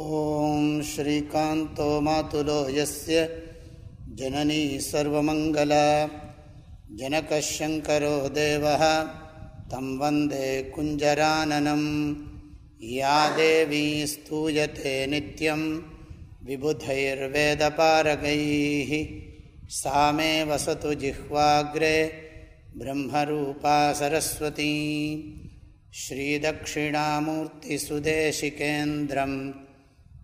ॐ श्रीकान्तो मातुलो यस्य जननी सर्वमङ्गला जनकशङ्करो देवः तं वन्दे कुञ्जराननं या देवी स्तूयते नित्यं विबुधैर्वेदपारगैः सा मे वसतु जिह्वाग्रे ब्रह्मरूपा सरस्वती श्रीदक्षिणामूर्तिसुदेशिकेन्द्रं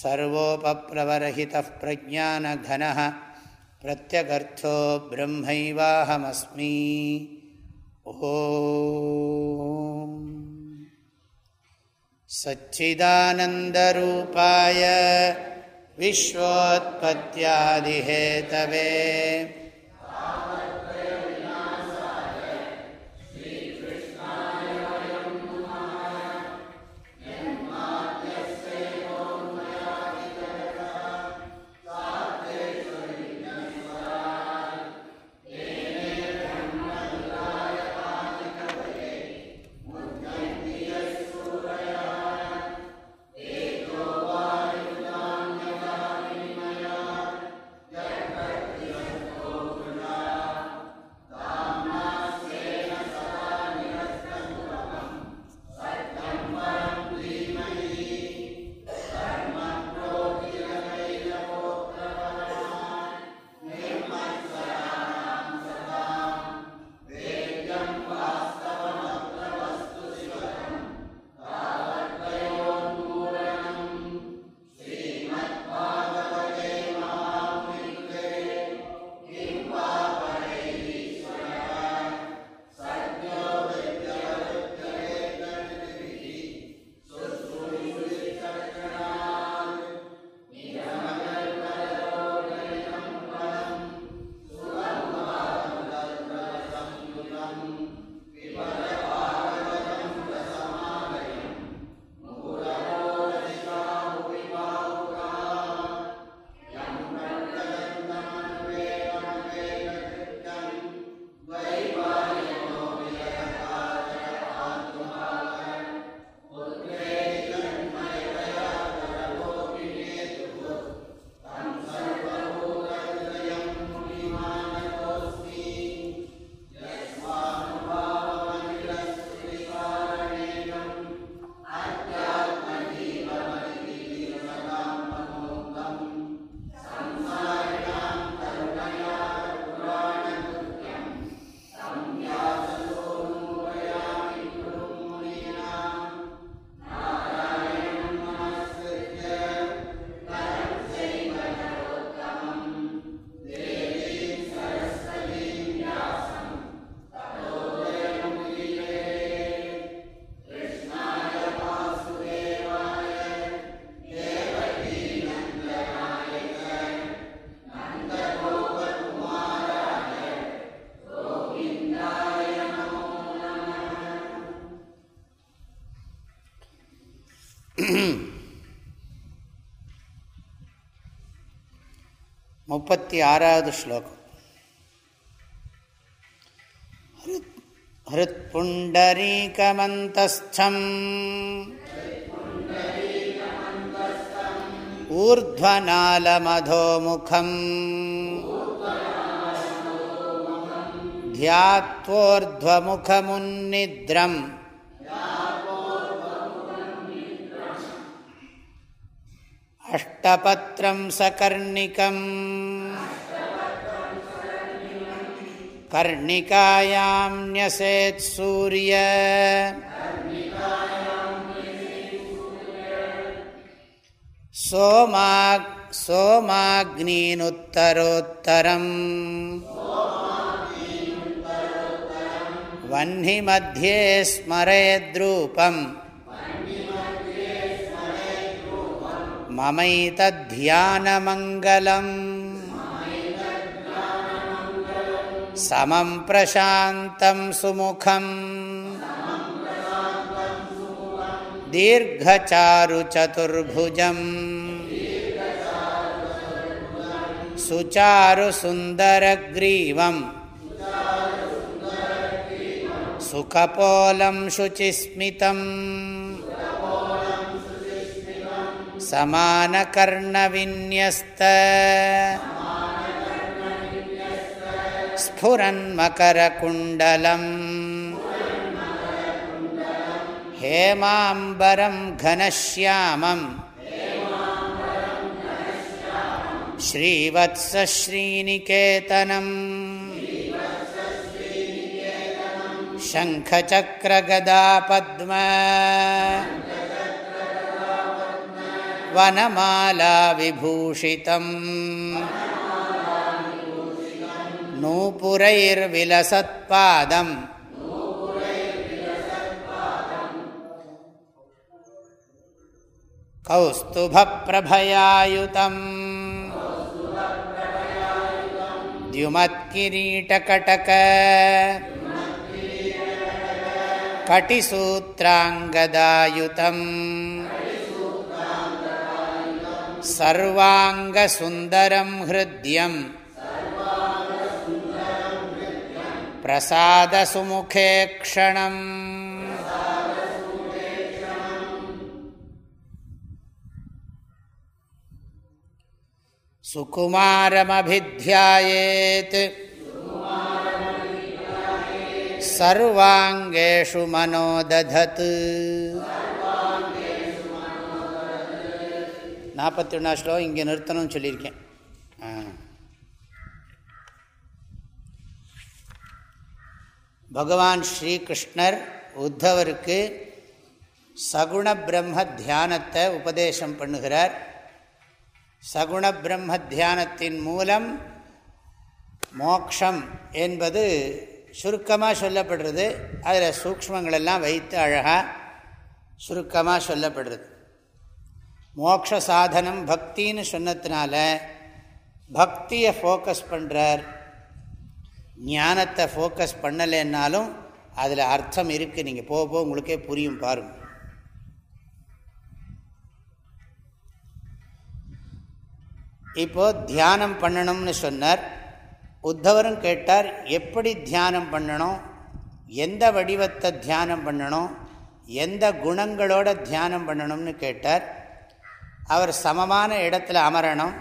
सर्वोपप्लवरहितः प्रज्ञानघनः प्रत्यगर्थो ब्रह्मैवाहमस्मि ओ सच्चिदानन्दरूपाय विश्वोत्पत्त्यादिहेतवे முப்பத்தி ஆறாவது ஸ்லோகம் हृत्पुण्डरीकमन्तस्थम् ऊर्ध्वनालमधोमुखम् ध्यात्वोर्ध्वमुखमुन्निद्रम् अष्टपत्रं सकर्णिकम् कर्णिकायां न्यसेत् सूर्य सोमा सोमाग्नीनुत्तरोत्तरम् वह्निमध्ये स्मरेद्रूपम् ममैतध्यानमङ्गलम् समं प्रशान्तं सुमुखम् दीर्घचारुचतुर्भुजम् सुचारुसुन्दरग्रीवम् सुखपोलं शुचिस्मितम् समानकर्णविन्यस्त स्फुरन्मकरकुण्डलम् हेमाम्बरं घनश्यामम् श्रीवत्सश्रीनिकेतनम् शङ्खचक्रगदापद्म वनमालाविभूषितम् नूपुरैर्विलसत्पादम् कौस्तुभप्रभयायुतम् द्युमत्किरीटकटक कटिसूत्राङ्गदायुतम् सर्वाङ्गसुन्दरं हृद्यम् प्रसादसुमुखे क्षणम् सुकुमारमभिध्यायेत् सर्वाङ्गेषु मनो दधत् நாற்பத்தி ஒன்றா ஸ்லோகம் இங்கே நிறுத்தணும்னு சொல்லியிருக்கேன். பகவான் ஸ்ரீகிருஷ்ணர் உத்தவருக்கு சகுண பிரம்ம தியானத்தை உபதேசம் பண்ணுகிறார். சகுண பிரம்ம தியானத்தின் மூலம் மோக்ஷம் என்பது சுருக்கமாக சொல்லப்படுறது. அதில் சூக்மங்களெல்லாம் வைத்து அழகாக சுருக்கமாக சொல்லப்படுறது. மோக்ஷ சாதனம் பக்தின்னு சொன்னதுனால பக்தியை ஃபோக்கஸ் பண்ணுறார் ஞானத்தை ஃபோக்கஸ் பண்ணலைன்னாலும் அதில் அர்த்தம் இருக்குது நீங்கள் போக போக உங்களுக்கே புரியும் பாருங்க. இப்போது தியானம் பண்ணணும்னு சொன்னார். உத்தவரும் கேட்டார் எப்படி தியானம் பண்ணணும்? எந்த வடிவத்தை தியானம் பண்ணணும்? எந்த குணங்களோட தியானம் பண்ணணும்னு கேட்டார். அவர் சமமான இடத்துல அமரணும்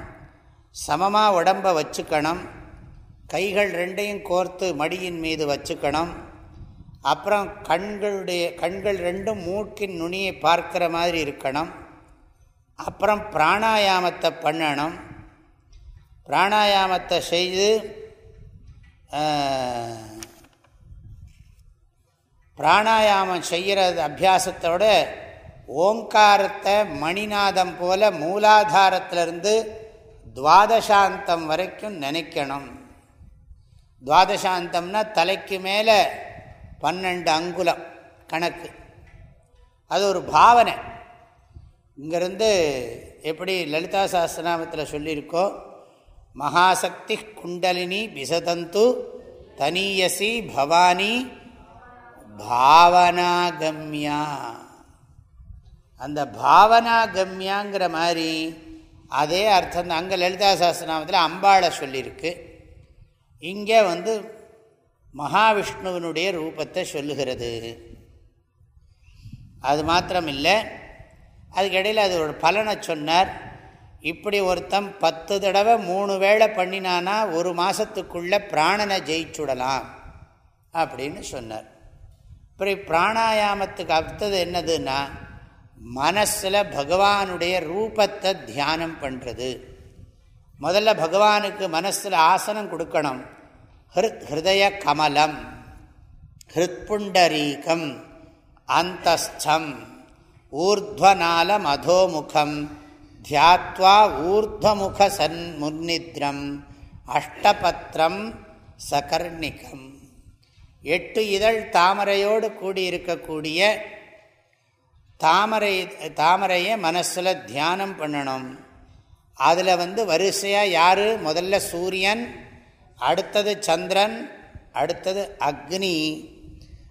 சமமாக உடம்பை வச்சுக்கணும் கைகள் ரெண்டையும் கோர்த்து மடியின் மீது வச்சுக்கணும் அப்புறம் கண்களுடைய கண்கள் ரெண்டும் மூக்கின் நுனியை பார்க்குற மாதிரி இருக்கணும் அப்புறம் பிராணாயாமத்தை பண்ணணும். பிராணாயாமத்தை செய்து பிராணாயாமம் செய்கிற அபியாசத்தோட ஓங்காரத்தை மணிநாதம் போல மூலாதாரத்திலிருந்து துவாதசாந்தம் வரைக்கும் நினைக்கணும். துவாதசாந்தம்னா தலைக்கு மேலே பன்னெண்டு அங்குலம் கணக்கு. அது ஒரு பாவனை. இங்கேருந்து எப்படி லலிதா சாஸ்திரநாமத்தில் சொல்லியிருக்கோ மகாசக்தி குண்டலினி விசதந்து தனியசி பவானி பாவனாகம்யா. அந்த பாவனா கம்யாங்கிற மாதிரி அதே அர்த்தம் தான். அங்கே லலிதா சாஸ்திரநாமத்தில் அம்பாளை சொல்லியிருக்கு இங்கே வந்து மகாவிஷ்ணுவனுடைய ரூபத்தை சொல்லுகிறது. அது மாத்திரம் இல்லை அதுக்கிடையில் அது ஒரு பலனை சொன்னார். இப்படி ஒருத்தன் பத்து தடவை மூணு வேளை பண்ணினானா ஒரு மாதத்துக்குள்ளே பிராணனை ஜெயிச்சுடலாம் அப்படின்னு சொன்னார். இப்படி பிராணாயாமத்துக்கு அடுத்தது என்னதுன்னா மனசில் பகவானுடைய ரூபத்தை தியானம் பண்ணுறது முதல்ல பகவானுக்கு மனசில் ஆசனம் கொடுக்கணும். ஹிருத் ஹிருதய கமலம் ஹிருத்புண்டரீகம் அந்தஸ்தம் ஊர்துவநால மதோமுகம் தியாத்வா ஊர்துவமுக சன் முன்னித்ரம் அஷ்டபத்திரம் சகர்ணிகம். எட்டு இதழ் தாமரையோடு கூடியிருக்கக்கூடிய தாமரை தாமரையை மனசில் தியானம் பண்ணணும். அதில் வந்து வரிசையாக யார்? முதல்ல சூரியன் அடுத்தது சந்திரன் அடுத்தது அக்னி.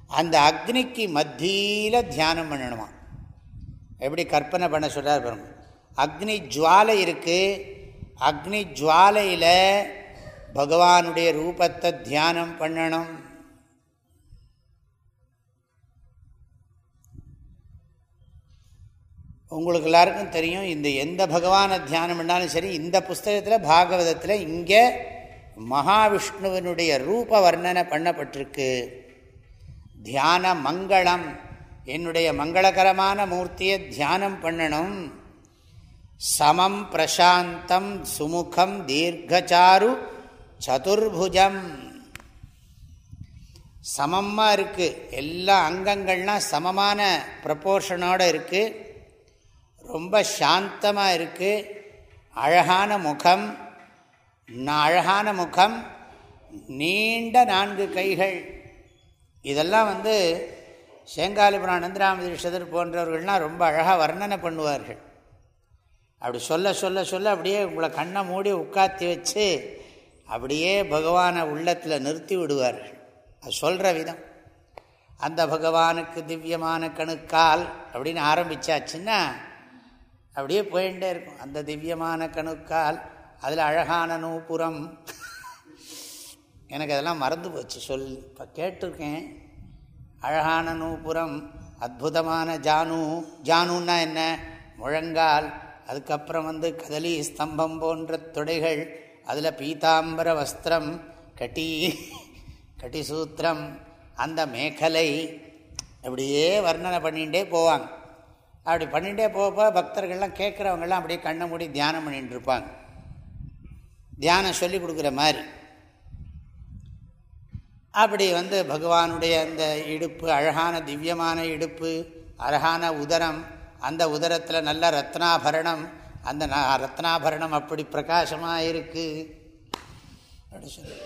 அந்த அக்னிக்கு மத்தியில் தியானம் பண்ணணுமா? எப்படி கற்பனை பண்ண சொல்கிறார் பாருங்க. அக்னி ஜுவாலை இருக்குது அக்னி ஜுவாலையில் பகவானுடைய ரூபத்தை தியானம் பண்ணணும். உங்களுக்கு எல்லாருக்கும் தெரியும் இந்த எந்த பகவானை தியானம் பண்ணாலும் சரி இந்த புஸ்தகத்தில் பாகவதத்தில் இங்கே மகாவிஷ்ணுவனுடைய ரூப வர்ணனை பண்ணப்பட்டிருக்கு. தியான மங்களம் என்னுடைய மங்களகரமான மூர்த்தியை தியானம் பண்ணணும். சமம் பிரசாந்தம் சுமுகம் தீர்க்கச்சாரு சதுர்புஜம். சமமாக இருக்குது எல்லா அங்கங்கள்லாம் சமமான ப்ரப்போர்ஷனோடு இருக்குது ரொம்ப சாந்தமாக இருக்குது அழகான முகம். அழகான முகம். நீண்ட நான்கு கைகள். இதெல்லாம் வந்து சேங்காலிபுரம் நந்திராமதிஷதர் போன்றவர்கள்லாம் ரொம்ப அழகாக வர்ணனை பண்ணுவார்கள். அப்படி சொல்ல சொல்ல சொல்ல அப்படியே உங்களை கண்ணை மூடி உட்காத்தி வச்சு அப்படியே பகவானை உள்ளத்தில் நிறுத்தி விடுவார்கள். அது சொல்கிற விதம். அந்த பகவானுக்கு திவ்யமான கணுக்கால் அப்படின்னு ஆரம்பித்தாச்சுன்னா அப்படியே போயிட்டே இருக்கும். அந்த திவ்யமான கணுக்கால் அதில் அழகான நூபுரம். எனக்கு அதெல்லாம் மறந்து போச்சு. சொல் இப்போ கேட்டிருக்கேன். அழகான நூபுரம் அற்புதமான ஜானு. ஜானுன்னா என்ன? முழங்கால் அதுக்கப்புறம் வந்து கதலி ஸ்தம்பம் போன்ற தொடைகள் அதில் பீதாம்பர வஸ்திரம் கட்டி கட்டிசூத்திரம் அந்த மேகலை அப்படியே வர்ணனை பண்ணிகிட்டே போவாங்க. அப்படி பண்ணிகிட்டே போக பக்தர்கள்லாம் கேட்குறவங்கெல்லாம் அப்படியே கண்ணை மூடி தியானம் பண்ணிகிட்டு இருப்பாங்க தியானம் சொல்லி கொடுக்குற மாதிரி. அப்படி வந்து பகவானுடைய அந்த இடுப்பு அழகான திவ்யமான இடுப்பு அழகான உதரம் அந்த உதரத்தில் நல்ல ரத்னாபரணம் அந்த ரத்னாபரணம் அப்படி பிரகாசமாக இருக்குது அப்படி சொல்லி.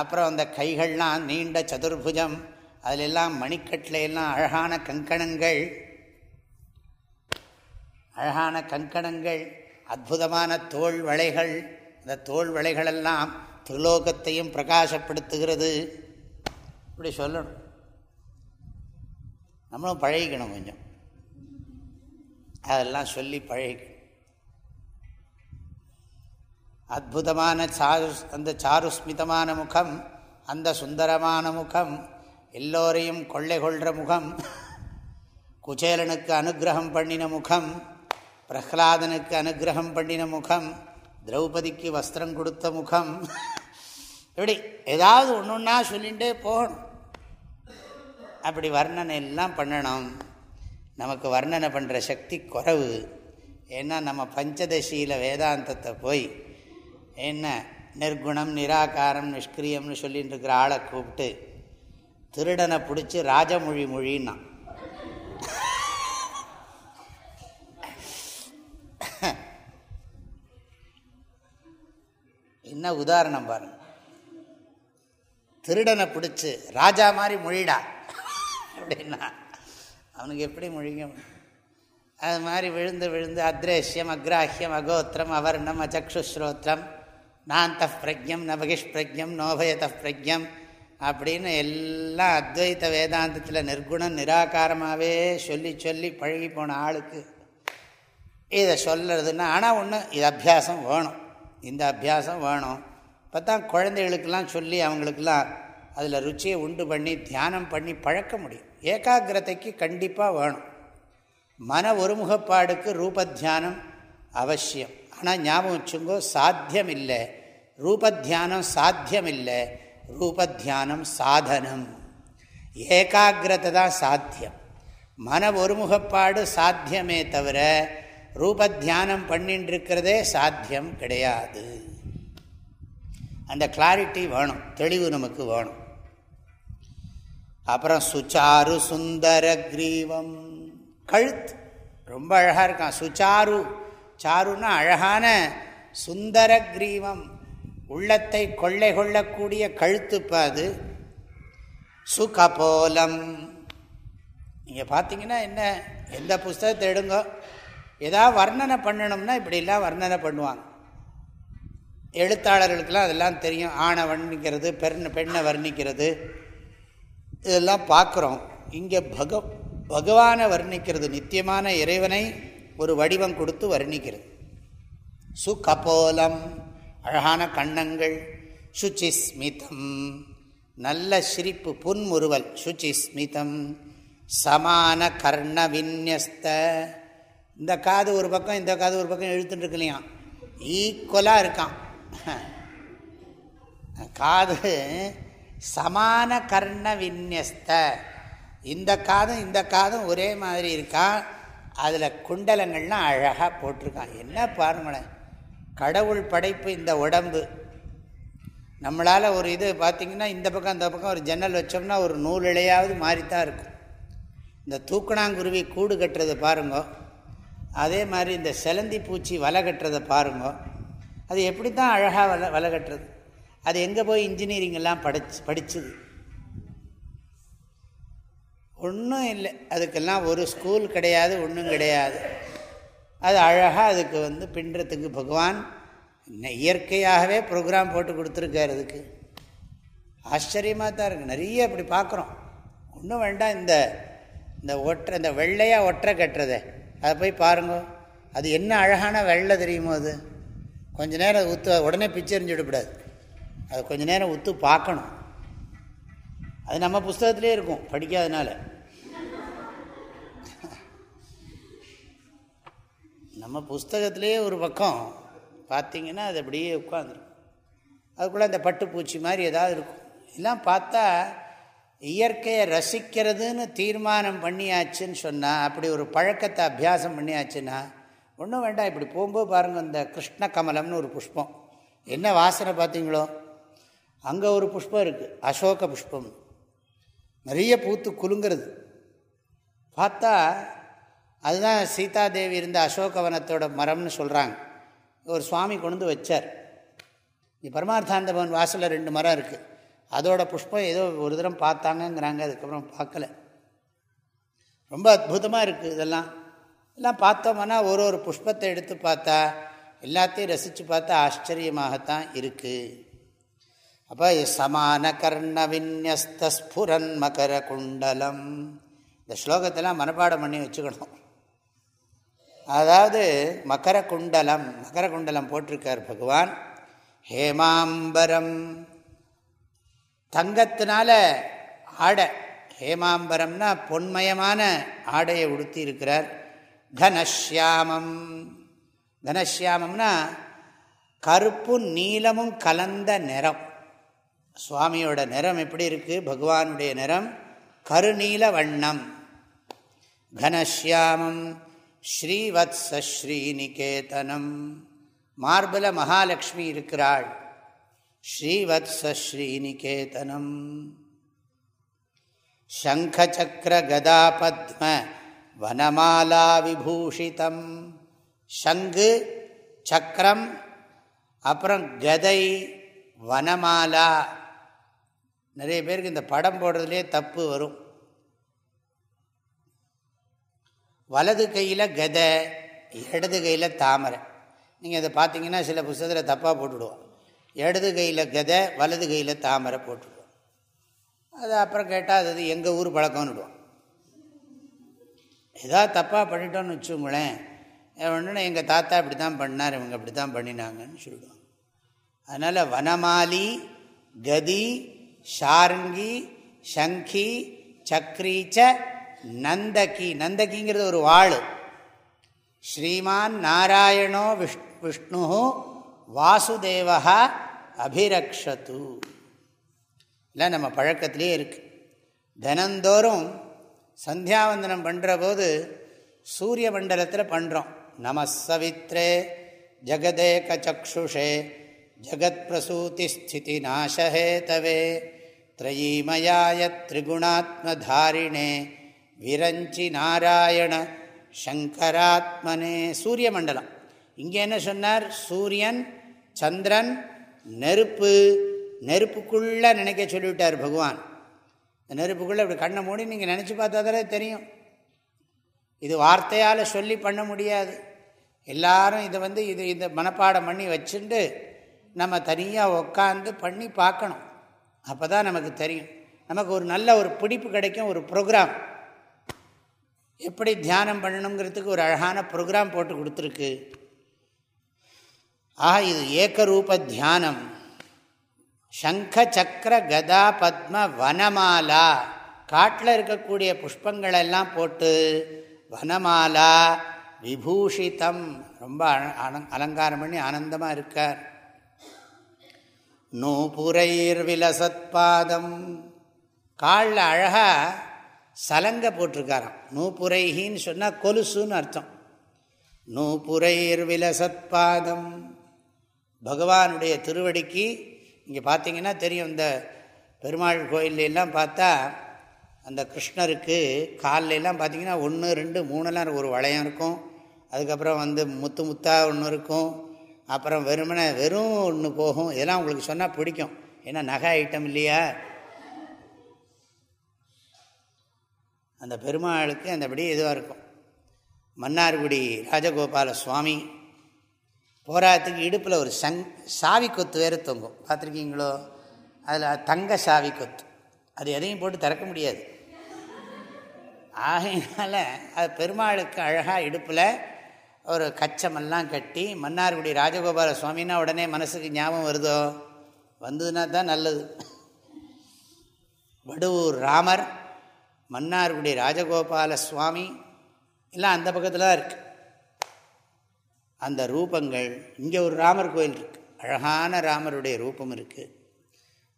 அப்புறம் அந்த கைகள்லாம் நீண்ட சதுர்புஜம் அதிலெல்லாம் மணிக்கட்டில் எல்லாம் அழகான கங்கணங்கள் அழகான கங்கணங்கள் அற்புதமான தோல் வளைகள். அந்த தோல் வளைகளெல்லாம் திருலோகத்தையும் பிரகாசப்படுத்துகிறது. இப்படி சொல்லணும். நம்மளும் பழகிக்கணும் கொஞ்சம். அதெல்லாம் சொல்லி பழகிக்கணும். அற்புதமான சாரு அந்த சாருஸ்மிதமான முகம் அந்த சுந்தரமான முகம் எல்லோரையும் கொள்ளை கொள்கிற முகம் குச்சேலனுக்கு அனுகிரகம் பண்ணின முகம் பிரஹ்லாதனுக்கு அனுகிரகம் பண்ணின முகம் திரௌபதிக்கு வஸ்திரம் கொடுத்த முகம். இப்படி ஏதாவது ஒன்று ஒன்றா சொல்லிகிட்டே போகணும். அப்படி வர்ணனை எல்லாம் பண்ணணும். நமக்கு வர்ணனை பண்ணுற சக்தி குறவு. ஏன்னா நம்ம பஞ்சதசியில் வேதாந்தத்தை போய் என்ன நிர்குணம் நிராகாரம் நிஷ்கிரியம்னு சொல்லிட்டு இருக்கிற ஆளை கூப்பிட்டு திருடனை பிடிச்சி ராஜமொழி மொழின்னா. என்ன உதாரணம் பாருங்க. திருடனை பிடிச்சி ராஜா மாதிரி மொழிடா. அப்படின்னா அவனுக்கு எப்படி மொழிங்க? அது மாதிரி விழுந்து விழுந்து அத்ரேஷ்யம் அக்ராஹியம் அகோத்திரம் அவர்ணம் அச்சக்ஷுஸ்ரோத்திரம் நாந்த பிரஜம் நபகிஷ் பிரஜம் நோபயத பிரஜம் அப்படின்னு எல்லாம் அத்வைத்த வேதாந்தத்தில் நிர்குணம் நிராகாரமாகவே சொல்லி சொல்லி பழகி போன ஆளுக்கு. இதை சொல்லுறதுன்னா ஆனால் ஒன்று இது அபியாசம் வேணும். இந்த அபியாசம் வேணும். இப்போ தான் குழந்தைகளுக்கெல்லாம் சொல்லி அவங்களுக்கெல்லாம் அதில் ருச்சியை உண்டு பண்ணி தியானம் பண்ணி பழக்க முடியும். ஏகாகிரதைக்கு கண்டிப்பாக வேணும். மன ஒருமுகப்பாடுக்கு ரூபத்தியானம் அவசியம். ஆனால் ஞாபகம் வச்சுங்கோ சாத்தியம் இல்லை ரூபத்தியானம் சாத்தியம் இல்லை ரூபத்தியானம் சாதனம். ஏகாகிரதை தான் சாத்தியம். மன ஒருமுகப்பாடு சாத்தியமே தவிர ரூப தியானம் பண்ணிட்டு இருக்கிறதே சாத்தியம் கிடையாது. அந்த கிளாரிட்டி வேணும் தெளிவு நமக்கு வேணும். அப்புறம் சுச்சாரு சுந்தர கிரீவம். கழுத்து ரொம்ப அழகாக இருக்கான். சுச்சாரு சாருன்னா அழகான சுந்தர கிரீவம். உள்ளத்தை கொள்ளை கொள்ளக்கூடிய கழுத்துப்பாது சுகபோலம். நீங்கள் பார்த்தீங்கன்னா என்ன? எந்த புஸ்தகத்தை எடுங்கோ? ஏதாவது வர்ணனை பண்ணணும்னா இப்படிலாம் வர்ணனை பண்ணுவாங்க. எழுத்தாளர்களுக்கெல்லாம் அதெல்லாம் தெரியும். ஆணை வர்ணிக்கிறது பெண்ணை பெண்ணை வர்ணிக்கிறது. இதெல்லாம் பார்க்குறோம். இங்கே பக பகவானை வர்ணிக்கிறது நித்தியமான இறைவனை ஒரு வடிவம் கொடுத்து வர்ணிக்கிறது. சுகபோலம் அழகான கண்ணங்கள் சுச்சிஸ்மிதம். நல்ல சிரிப்பு புன்முறுவல் சுச்சிஸ்மிதம். சமான கர்ண விநியஸ்த. இந்த காது ஒரு பக்கம் இந்த காது ஒரு பக்கம் இழுத்துட்டு இருக்கலையாம் ஈக்குவலாக இருக்கான். காது சமான கர்ண விநியஸ்த. இந்த காதும் இந்த காதும் ஒரே மாதிரி இருக்கான் அதில் குண்டலங்கள்லாம் அழகாக போட்டிருக்கான். என்ன பாருங்களேன். கடவுள் படைப்பு இந்த உடம்பு. நம்மளால் ஒரு இது பார்த்திங்கன்னா இந்த பக்கம் இந்த பக்கம் ஒரு ஜன்னல் வச்சோம்னா ஒரு நூல் இழையாவது மாறித்தான் இருக்கும். இந்த தூக்கணாங்குருவி கூடு கட்டுறது பாருங்கள் அதே மாதிரி இந்த செலந்தி பூச்சி வலை கட்டுறதை பாருங்க. அது எப்படி தான் அழகாக வலை வலை கட்டுறது? அது எங்கே போய் இன்ஜினியரிங் எல்லாம் படிச்சு படிச்சுது? ஒன்றும் இல்லை. அதுக்கெல்லாம் ஒரு ஸ்கூல் கிடையாது ஒன்றும் கிடையாது. அது அழகாக அதுக்கு வந்து பின்றத்துக்கு பகவான் இயற்கையாகவே ப்ரோக்ராம் போட்டு கொடுத்துருக்காரு அதுக்கு. ஆச்சரியமாக தான் இருக்குது நிறைய அப்படி பார்க்குறோம். ஒன்றும் வேண்டாம். இந்த இந்த ஒற்றை இந்த வெள்ளையாக ஒற்றை கட்டுறதை. அதை போய் பாருங்க. அது என்ன அழகான வெள்ளை தெரியுமோ அது. கொஞ்ச நேரம் உத்து உடனே பிச்சு விடக்கூடாது. அது கொஞ்ச நேரம் உத்து பார்க்கணும். அது நம்ம புஸ்தகத்திலே இருக்கும் படிக்காதனால. நம்ம புஸ்தகத்திலே ஒரு பக்கம் பார்த்தீங்கன்னா அது அப்படியே உட்காந்துருக்கும் அதுக்குள்ளே அந்த பட்டுப்பூச்சி மாதிரி ஏதாவது இருக்கும். எல்லாம் பார்த்தா இயற்கையை ரசிக்கிறதுன்னு தீர்மானம் பண்ணியாச்சுன்னு சொன்னால் அப்படி ஒரு பழக்கத்தை அபியாசம் பண்ணியாச்சுன்னா ஒன்றும் வேண்டாம். இப்படி போகும்போது பாருங்கள் இந்த கிருஷ்ண கமலம்னு ஒரு புஷ்பம். என்ன வாசனை பார்த்தீங்களோ? அங்கே ஒரு புஷ்பம் இருக்குது அசோக புஷ்பம். நிறைய பூத்து குலுங்கிறது. பார்த்தா அதுதான் சீதாதேவி இருந்த அசோகவனத்தோட மரம்னு சொல்கிறாங்க ஒரு சுவாமி கொண்டு வச்சார். பரமார்த்தாந்த பவன் வாசலில் ரெண்டு மரம் இருக்குது அதோட புஷ்பம் ஏதோ ஒரு தரம் பார்த்தாங்கங்கிறாங்க அதுக்கப்புறம் பார்க்கல. ரொம்ப அற்புதமாக இருக்குது இதெல்லாம். எல்லாம் பார்த்தோம்னா ஒரு ஒரு புஷ்பத்தை எடுத்து பார்த்தா எல்லாத்தையும் ரசித்து பார்த்தா ஆச்சரியமாகத்தான் இருக்குது அப்போ சமான கர்ண விநியஸ்தஸ்புரன் மகர குண்டலம். இந்த ஸ்லோகத்தெல்லாம் மனப்பாடம் பண்ணி வச்சுக்கணும். அதாவது மகர குண்டலம் மகர குண்டலம் போட்டிருக்கார் பகவான். ஹேமாம்பரம். தங்கத்தினால ஆடை. ஹேமாம்பரம்னா பொன்மயமான ஆடையை உடுத்தி இருக்கிறார் கனஷ்யாமம் கனஷ்யாமம்னா கருப்பும் நீளமும் கலந்த நிறம். சுவாமியோட நிறம் எப்படி இருக்குது பகவானுடைய நிறம் கருநீல வண்ணம். கனஷ்யாமம் ஸ்ரீவத்ஸ ஸ்ரீநிகேதனம். மார்பல மகாலட்சுமி இருக்கிறாள். ஸ்ரீவத்ஸ சங்கச்சக்கரகதாபத்ம கதா பத்ம வனமாலா விபூஷிதம் சங்கு சக்கரம் அப்புறம் கதை வனமாலா. நிறைய பேருக்கு இந்த படம் போடுறதுலே தப்பு வரும். வலது கையில் கதை இடது கையில் தாமரை. நீங்கள் அதை பார்த்தீங்கன்னா சில புஸ்தகத்தில் தப்பாக போட்டுவிடுவோம் இடது கையில் கதை வலது கையில் தாமரை போட்டுடுவோம். அது அப்புறம் கேட்டால் அது எங்கள் ஊர் பழக்கம்னு விடுவோம். ஏதாவது தப்பாக பண்ணிட்டோன்னு வச்சுங்களேன் ஒன்றுனா எங்கள் தாத்தா இப்படி தான் பண்ணார் இவங்க அப்படி தான் பண்ணினாங்கன்னு சொல்லுவோம் அதனால் வனமாலி கதி ஷாரங்கி சங்கி சக்ரீச்ச நந்தகி. நந்தகிங்கிறது ஒரு வாழ் ஸ்ரீமான் நாராயணோ விஷ் விஷ்ணு வாசுதேவா அபிரக்ஷத்து. இல்லை நம்ம பழக்கத்திலே இருக்குது தினந்தோறும் சந்தியாவந்தனம் பண்ணுற போது சூரிய மண்டலத்தில் பண்ணுறோம் நமசவித்ரே ஜகதேக சக்ஷுஷே ஜகத் பிரசூதி ஸ்திதி நாசஹேதவே திரயீமயாய திரிகுணாத்மதாரிணே விரஞ்சி நாராயண சங்கராத்மனே சூரிய மண்டலம். இங்கே என்ன சொன்னார்? சூரியன் சந்திரன் நெருப்பு நெருப்புக்குள்ளே நினைக்க சொல்லிவிட்டார் பகவான். இந்த நெருப்புக்குள்ளே இப்படி கண்ணை மூடி நீங்கள் நினச்சி பார்த்தா தெரியும். இது வார்த்தையால் சொல்லி பண்ண முடியாது. எல்லாரும் இதை வந்து இது இந்த மனப்பாடம் பண்ணி வச்சுட்டு நம்ம தனியாக உக்காந்து பண்ணி பார்க்கணும். அப்போ தான் நமக்கு தெரியும். நமக்கு ஒரு நல்ல ஒரு பிடிப்பு கிடைக்கும் ஒரு ப்ரோக்ராம். எப்படி தியானம் பண்ணணுங்கிறதுக்கு ஒரு அழகான ப்ரோக்ராம் போட்டு கொடுத்துருக்கு. ஆக இது ஏக்கரூப தியானம். சங்க சக்கர கதா பத்ம வனமாலா. காட்டில் இருக்கக்கூடிய புஷ்பங்களெல்லாம் போட்டு வனமாலா விபூஷிதம். ரொம்ப அலங்காரம் பண்ணி ஆனந்தமாக இருக்கார். நூபுரைர் விலசத்பாதம் காலில் அழகாக சலங்க போட்டிருக்காராம். நூபுரைகின்னு சொன்னால் கொலுசுன்னு அர்த்தம். நூபுரைர் விலசத்பாதம் பகவானுடைய திருவடிக்கு இங்கே பார்த்தீங்கன்னா தெரியும் இந்த பெருமாள் கோயிலெல்லாம் பார்த்தா அந்த கிருஷ்ணருக்கு காலிலெல்லாம் பார்த்தீங்கன்னா ஒன்று ரெண்டு மூணுலாம் ஒரு வளையம் இருக்கும். அதுக்கப்புறம் வந்து முத்து முத்தாக ஒன்று இருக்கும். அப்புறம் வெறுமனை வெறும் ஒன்று போகும். இதெல்லாம் உங்களுக்கு சொன்னால் பிடிக்கும். ஏன்னா நகை ஐட்டம் இல்லையா? அந்த பெருமாளுக்கு அந்தபடி இதுவாக இருக்கும். மன்னார்குடி ராஜகோபால சுவாமி போராட்டத்துக்கு இடுப்பில் ஒரு சங் சாவி கொத்து வேறு தொங்கும். பார்த்துருக்கீங்களோ? அதில் தங்க சாவி கொத்து. அது எதையும் போட்டு திறக்க முடியாது. ஆகையினால அது பெருமாளுக்கு அழகாக இடுப்பில் ஒரு கச்சமெல்லாம் கட்டி மன்னார்குடி ராஜகோபால சுவாமின்னா உடனே மனசுக்கு ஞாபகம் வருதோ? வந்ததுன்னா தான் நல்லது. வடுவூர் ராமர் மன்னார்குடி ராஜகோபால சுவாமி எல்லாம் அந்த பக்கத்தில் தான் இருக்குது அந்த ரூபங்கள் இங்கே ஒரு ராமர் கோயில் இருக்குது அழகான ராமருடைய ரூபம் இருக்குது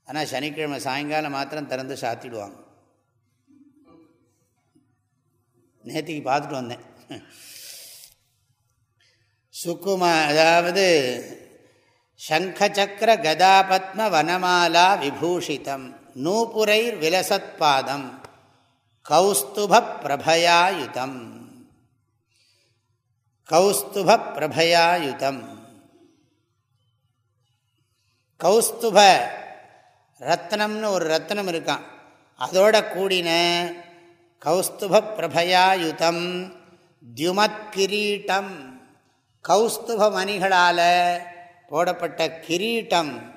ஆனால் சனிக்கிழமை சாயங்காலம் மாத்திரம் திறந்து சாத்திடுவாங்க. நேற்றுக்கு பார்த்துட்டு வந்தேன். சுக்குமா அதாவது சங்கச்சக்கர கதாபத்ம வனமாலா விபூஷிதம் நூபுரைர் விலசத்பாதம் கௌஸ்துப பிரபயாயுதம். கௌஸ்துப பிரபயாயுதம் கௌஸ்துப ரத்னம்னு ஒரு ரத்னம் இருக்கான். அதோட கூடின கௌஸ்துப பிரபயாயுதம் தியுமத் கிரீட்டம். கௌஸ்துப மணிகளால் போடப்பட்ட கிரீட்டம்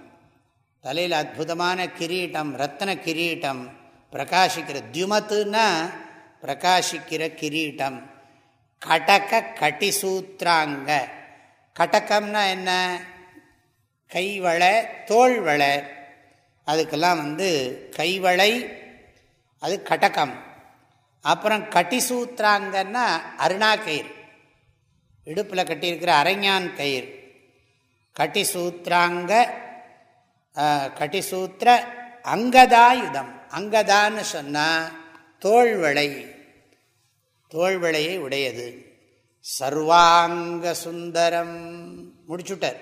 தலையில் அற்புதமான கிரீட்டம் ரத்ன கிரீட்டம் பிரகாசிக்கிற தியுமத்துன்னா பிரகாசிக்கிற கிரீட்டம். கடக கட்டிசூத்ராங்க கடக்கம்னா என்ன? கைவளை தோல்வளை அதுக்கெல்லாம் வந்து கைவளை அது கடக்கம். அப்புறம் கட்டிசூத்ராங்கன்னா அருணாக்கயிறு. இடுப்பில் கட்டியிருக்கிற அரைஞான் கயிறு. கட்டிசூத்ராங்க கட்டிசூத்திர அங்கதாயுதம் அங்கதான்னு சொன்னால் தோல்வளை தோல்வளையை உடையது. சர்வாங்க சுந்தரம் முடிச்சுட்டார்.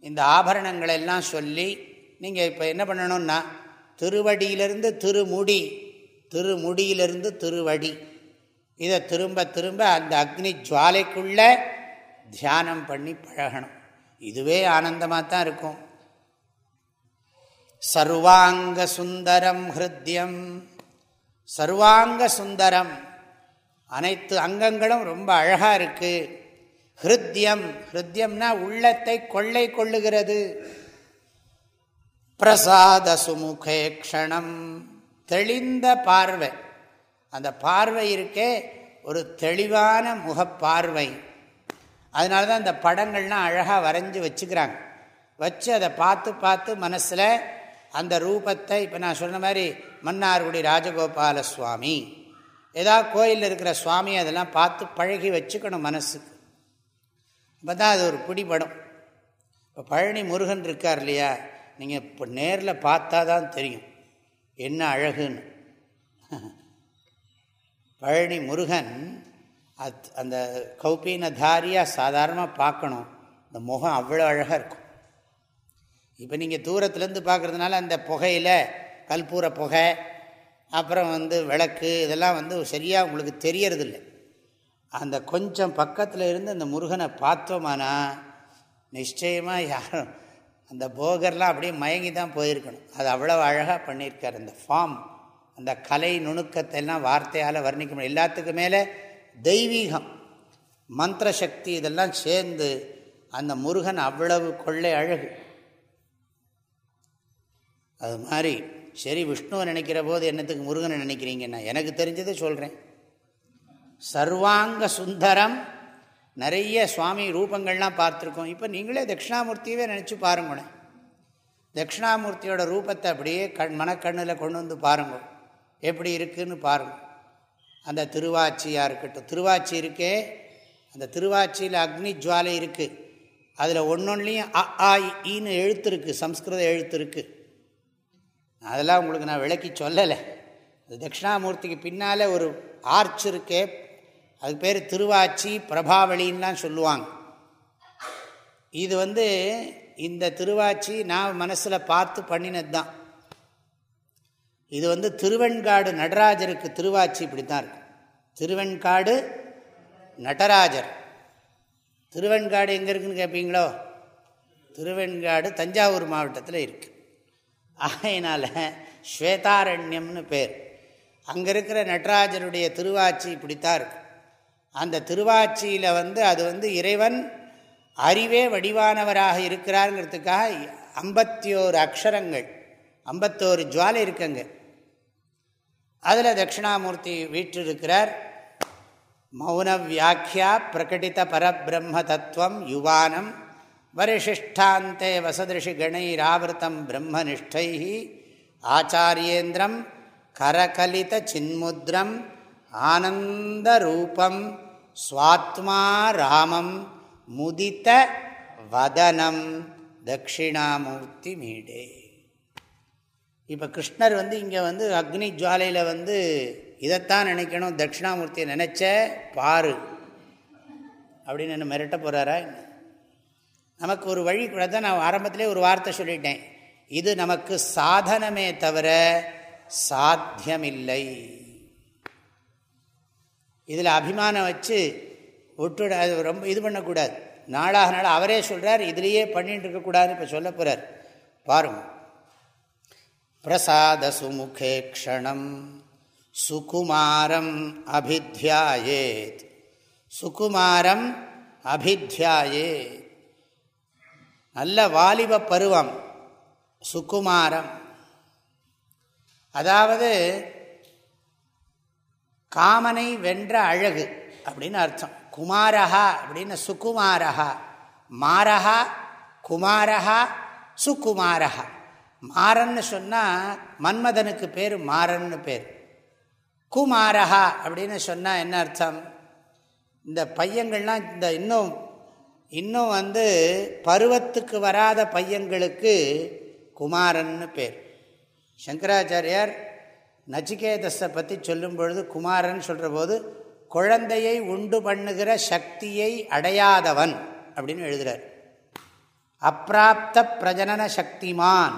இந்த ஆபரணங்களெல்லாம் சொல்லி நீங்கள் இப்போ என்ன பண்ணணும்னா திருவடியிலிருந்து திருமுடி திருமுடியிலிருந்து திருவடி. இதை திரும்ப திரும்ப அந்த அக்னி ஜுவாலைக்குள்ளே தியானம் பண்ணி பழகணும். இதுவே ஆனந்தமாக தான் இருக்கும். சர்வாங்க சுந்தரம் ஹிருத்யம். சர்வாங்க சுந்தரம் அனைத்து அங்கங்களும் ரொம்ப அழகாக இருக்குது ஹிருத்யம் ஹிருத்யம்னா உள்ளத்தை கொள்ளை கொள்ளுகிறது. பிரசாத சுமுகே க்ஷணம். தெளிந்த பார்வை. அந்த பார்வை இருக்கே ஒரு தெளிவான முகப்பார்வை. அதனால தான் அந்த படங்கள்லாம் அழகாக வரைஞ்சி வச்சுக்கிறாங்க. வச்சு அதை பார்த்து பார்த்து மனசில் அந்த ரூபத்தை இப்போ நான் சொன்ன மாதிரி மன்னார்குடி ராஜகோபால சுவாமி ஏதாவது கோயிலில் இருக்கிற சுவாமி அதெல்லாம் பார்த்து பழகி வச்சுக்கணும் மனசுக்கு. அப்போ தான் அது ஒரு பிடிபடும். இப்போ பழனி முருகன் இருக்கார் இல்லையா? நீங்கள் இப்போ நேரில் பார்த்தா தான் தெரியும். என்ன அழகுன்னு. பழனி முருகன் அத் அந்த கௌப்பீனதாரியாக சாதாரணமாக பார்க்கணும். இந்த முகம் அவ்வளோ அழகாக இருக்கும். இப்போ நீங்கள் தூரத்துலேருந்து பார்க்குறதுனால அந்த புகையில் கல்பூர புகை அப்புறம் வந்து விளக்கு இதெல்லாம் வந்து சரியாக உங்களுக்கு தெரியறதில்லை. அந்த கொஞ்சம் பக்கத்தில் இருந்து அந்த முருகனை பார்த்தோமானா நிச்சயமாக யாரும் அந்த போகர்லாம் அப்படியே மயங்கி தான் போயிருக்கணும். அது அவ்வளோ அழகாக பண்ணியிருக்கார். அந்த ஃபார்ம் அந்த கலை நுணுக்கத்தை எல்லாம் வார்த்தையால் வர்ணிக்க முடியும் எல்லாத்துக்கு மேலே தெய்வீகம் மந்திர சக்தி இதெல்லாம் சேர்ந்து அந்த முருகன் அவ்வளவு கொள்ளை அழகு. அது மாதிரி சரி விஷ்ணுவை நினைக்கிற போது என்னத்துக்கு முருகனை நினைக்கிறீங்கன்னா எனக்கு தெரிஞ்சதை சொல்கிறேன் சர்வாங்க சுந்தரம் நிறைய சுவாமி ரூபங்கள்லாம் பார்த்துருக்கோம். இப்போ நீங்களே தட்சிணாமூர்த்தியவே நினச்சி பாருங்களேன். தட்சிணாமூர்த்தியோட ரூபத்தை அப்படியே கண் மனக்கண்ணில் கொண்டு வந்து பாருங்க. எப்படி இருக்குதுன்னு பாருங்கள் அந்த திருவாச்சியாக இருக்கட்டும். திருவாச்சி இருக்கே அந்த திருவாச்சியில் அக்னி ஜுவாலை இருக்குது அதில் ஒன்றொன்லையும் அ ஆ ஈன்னு எழுத்து இருக்குது சம்ஸ்கிருத எழுத்து இருக்குது அதெல்லாம் உங்களுக்கு நான் விளக்கி சொல்லலை. தட்சிணாமூர்த்திக்கு பின்னால் ஒரு ஆர்ச் இருக்கே. அது பேர் திருவாச்சி பிரபாவளின்லாம் சொல்லுவாங்க. இது வந்து இந்த திருவாச்சி நான் மனசில் பார்த்து பண்ணினது தான் இது வந்து திருவெண்காடு நடராஜருக்கு திருவாச்சி இப்படி தான் இருக்கும் திருவெண்காடு நடராஜர். திருவெண்காடு எங்கே இருக்குன்னு கேட்பீங்களோ திருவெண்காடு தஞ்சாவூர் மாவட்டத்தில் இருக்குது ஆகையினால் ஸ்வேதாரண்யம்னு பேர். அங்கே இருக்கிற நடராஜருடைய திருவாச்சி இப்படித்தான் இருக்கு. அந்த திருவாச்சியில் வந்து அது வந்து இறைவன் அறிவே வடிவானவராக இருக்கிறாருங்கிறதுக்காக ஐம்பத்தி ஓரு அக்ஷரங்கள் ஐம்பத்தோரு ஜுவாலை இருக்குங்க. அதில் தட்சிணாமூர்த்தி வீற்றிருக்கிறார். மௌன வியாக்கியா பிரகடித பரபிரம்ம தத்துவம் யுவானம். வரிஷிஷ்டாந்தே வசதிருஷி கணைராவிரதம் பிரம்மனிஷ்டை ஆச்சாரியேந்திரம் கரகலித சின்முத்ரம் ஆனந்தரூபம் ஸ்வாத்மா ராமம் முதித்த வதனம் தட்சிணாமூர்த்தி மீடே. இப்போ கிருஷ்ணர் வந்து இங்கே வந்து அக்னி ஜுவாலையில் வந்து இதைத்தான் நினைக்கணும் தட்சிணாமூர்த்தியை நினச்ச பாரு. அப்படின்னு என்ன மிரட்ட போகிறாரா நமக்கு ஒரு வழி கூட தான் நான் ஆரம்பத்திலே ஒரு வார்த்தை சொல்லிட்டேன். இது நமக்கு சாதனமே தவிர சாத்தியமில்லை. இதில் அபிமானம் வச்சு விட்டுட அது ரொம்ப இது பண்ணக்கூடாது. நாளாக நாள் அவரே சொல்கிறார் இதுலேயே பண்ணிட்டு இருக்கக்கூடாதுன்னு இப்போ சொல்ல போகிறார் பாருங்கள் பிரசாத சுமுகே க்ஷணம் சுகுமாரம் அபித்யாயேத். சுகுமாரம் அபித்யாயேத். நல்ல வாலிப பருவம் சுகுமாரம். அதாவது காமனை வென்ற அழகு அப்படின்னு அர்த்தம். குமாரஹா அப்படின்னு சுக்குமாரஹா மாரஹா குமாரஹா சுக்குமாரஹா மாறன்னு சொன்னால் மன்மதனுக்கு பேர் மாறன்னு பேர். குமாரஹா அப்படின்னு சொன்னால் என்ன அர்த்தம்? இந்த பையங்கள்லாம் இந்த இன்னும் இன்னும் வந்து பருவத்துக்கு வராத பையன்களுக்கு குமாரன்னு பேர். சங்கராச்சாரியார் நச்சிகேதஸை பற்றி சொல்லும் பொழுது குமாரன் சொல்கிற போது குழந்தையை உண்டு பண்ணுகிற சக்தியை அடையாதவன் அப்படின்னு எழுதுகிறார் அப்பிராப்த பிரஜனன சக்திமான்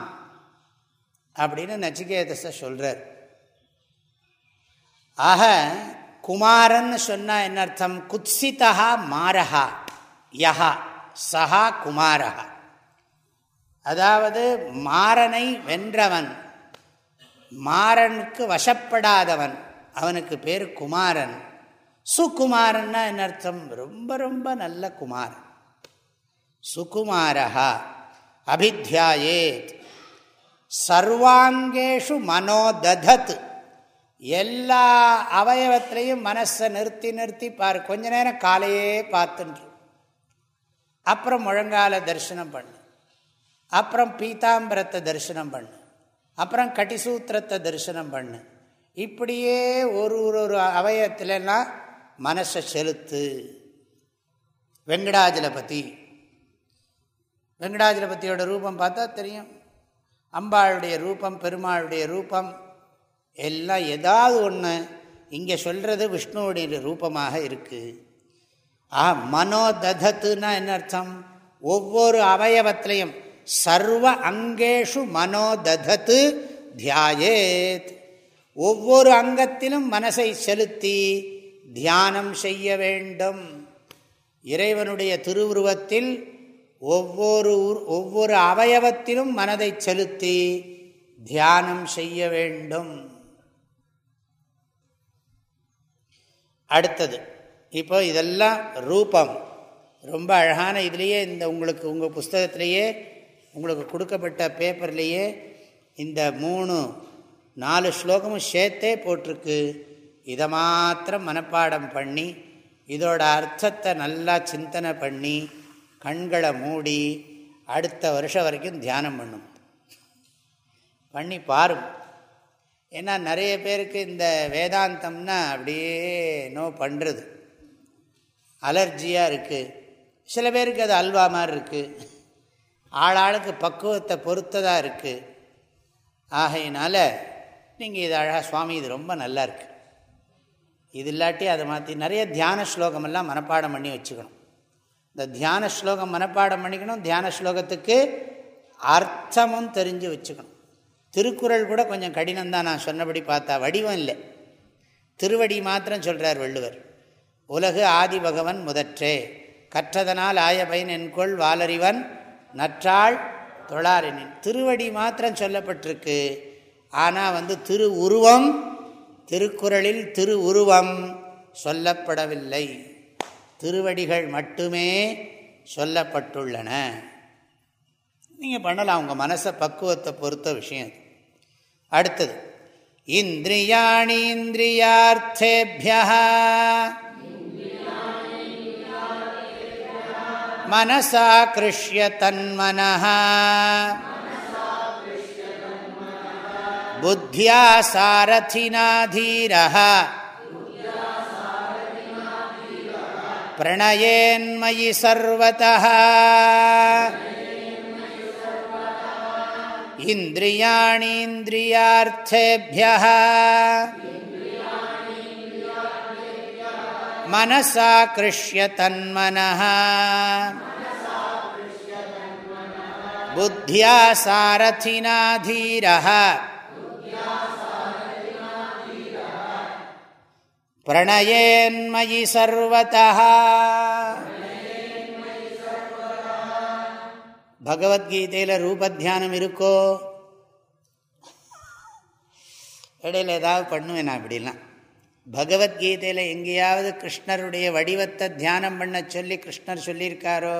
அப்படின்னு நச்சிகேதஸை சொல்கிறார் ஆக குமாரன் சொன்னால் என்ன அர்த்தம்? குத்சிதா மாரஹா. யஹா சஹா குமாரஹா. அதாவது மாறனை வென்றவன் மாறனுக்கு வசப்படாதவன் அவனுக்கு பேர் குமாரன். சுகுமாரன்னா என்ன அர்த்தம்? ரொம்ப ரொம்ப நல்ல குமாரன். சுகுமாரா அபித்தியாயேத் சர்வாங்கேஷு மனோதத் எல்லா அவயவத்திலையும் மனசை நிறுத்தி நிறுத்தி பார். கொஞ்ச நேரம் காலையே பார்த்துன்று அப்புறம் முழங்கால தரிசனம் பண்ணு. அப்புறம் பீதாம்பரத்தை தரிசனம் பண்ணு. அப்புறம் கட்டிசூத்திரத்தை தரிசனம் பண்ணு. இப்படியே ஒரு ஒரு ஒரு அவயத்திலலாம் மனசை செலுத்து. வெங்கடாஜலபதி. வெங்கடாஜலபதியோட ரூபம் பார்த்தா தெரியும். அம்பாளுடைய ரூபம் பெருமாளுடைய ரூபம் எல்லாம் ஏதாவது ஒன்று இங்கே சொல்கிறது விஷ்ணுவுடைய ரூபமாக இருக்குது ஆ மனோதத்துன்னா என்ன அர்த்தம்? ஒவ்வொரு அவயவத்திலையும் சர்வ அங்கேஷு மனோதத்து தியாயேத். ஒவ்வொரு அங்கத்திலும் மனசை செலுத்தி தியானம் செய்ய வேண்டும். இறைவனுடைய திருவுருவத்தில் ஒவ்வொரு ஒவ்வொரு அவயவத்திலும் மனதை செலுத்தி தியானம் செய்ய வேண்டும். அடுத்தது இப்போ இதெல்லாம் ரூபம். ரொம்ப அழகான இதுலேயே இந்த உங்களுக்கு உங்கள் புஸ்தகத்திலேயே உங்களுக்கு கொடுக்கப்பட்ட பேப்பர்லேயே இந்த மூணு நாலு ஸ்லோகமும் சேர்த்தே போட்டிருக்கு. இதை மாத்திரம் மனப்பாடம் பண்ணி இதோட அர்த்தத்தை நல்லா சிந்தனை பண்ணி கண்களை மூடி அடுத்த வருஷம் வரைக்கும் தியானம் பண்ணும். பண்ணி பாரும். ஏன்னா நிறைய பேருக்கு இந்த வேதாந்தம்னா அப்படியே நோ பண்ணுறது அலர்ஜியாக இருக்குது சில பேருக்கு அது அல்வா மாதிரி இருக்குது ஆளாளுக்கு பக்குவத்தை பொறுத்ததாக இருக்குது ஆகையினால நீங்கள் இது அழகாக சுவாமி இது ரொம்ப நல்லா இருக்குது இது இல்லாட்டி அதை மாற்றி நிறைய தியான ஸ்லோகமெல்லாம் மனப்பாடம் பண்ணி வச்சுக்கணும். இந்த தியான ஸ்லோகம் மனப்பாடம் பண்ணிக்கணும். தியான ஸ்லோகத்துக்கு அர்த்தமும் தெரிஞ்சு வச்சுக்கணும். திருக்குறள் கூட கொஞ்சம் கடினம் தான் நான் சொன்னபடி பார்த்தா வடிவம் இல்லை. திருவடி மாத்திரம் சொல்கிறார் வள்ளுவர். உலகு ஆதி பகவன் முதற்றே. கற்றதனால் ஆய பயன் என்கொள் வாலறிவன் நற்றாள் தொழாரினின். திருவடி மாத்திரம் சொல்லப்பட்டிருக்கு. ஆனால் வந்து திரு உருவம் திருக்குறளில் திரு உருவம் சொல்லப்படவில்லை. திருவடிகள் மட்டுமே சொல்லப்பட்டுள்ளன. நீங்கள் பண்ணலாம் உங்கள் மனசை பக்குவத்தை பொறுத்த விஷயம் அடுத்தது இந்திரியாணி இந்திரியார்த்தேபியா. மனசா கிருஷ்ய தன்மனः புத்தியா சாரதினா தீரः प्रणयेन्मयि सर्वतः इन्द्रियाणीन्द्रियार्थेभ्यः मनसा कृष्य तन्मनः बुद्ध्या सारथिना धीरः பிரணயேன்மயி சர்வதா பகவத்கீதையில் ரூபத்தியானம் இருக்கோ இடையில ஏதாவது பண்ணுவேன் நான் அப்படிலாம் பகவத்கீதையில் எங்கேயாவது கிருஷ்ணருடைய வடிவத்தை தியானம் பண்ண சொல்லி கிருஷ்ணர் சொல்லியிருக்காரோ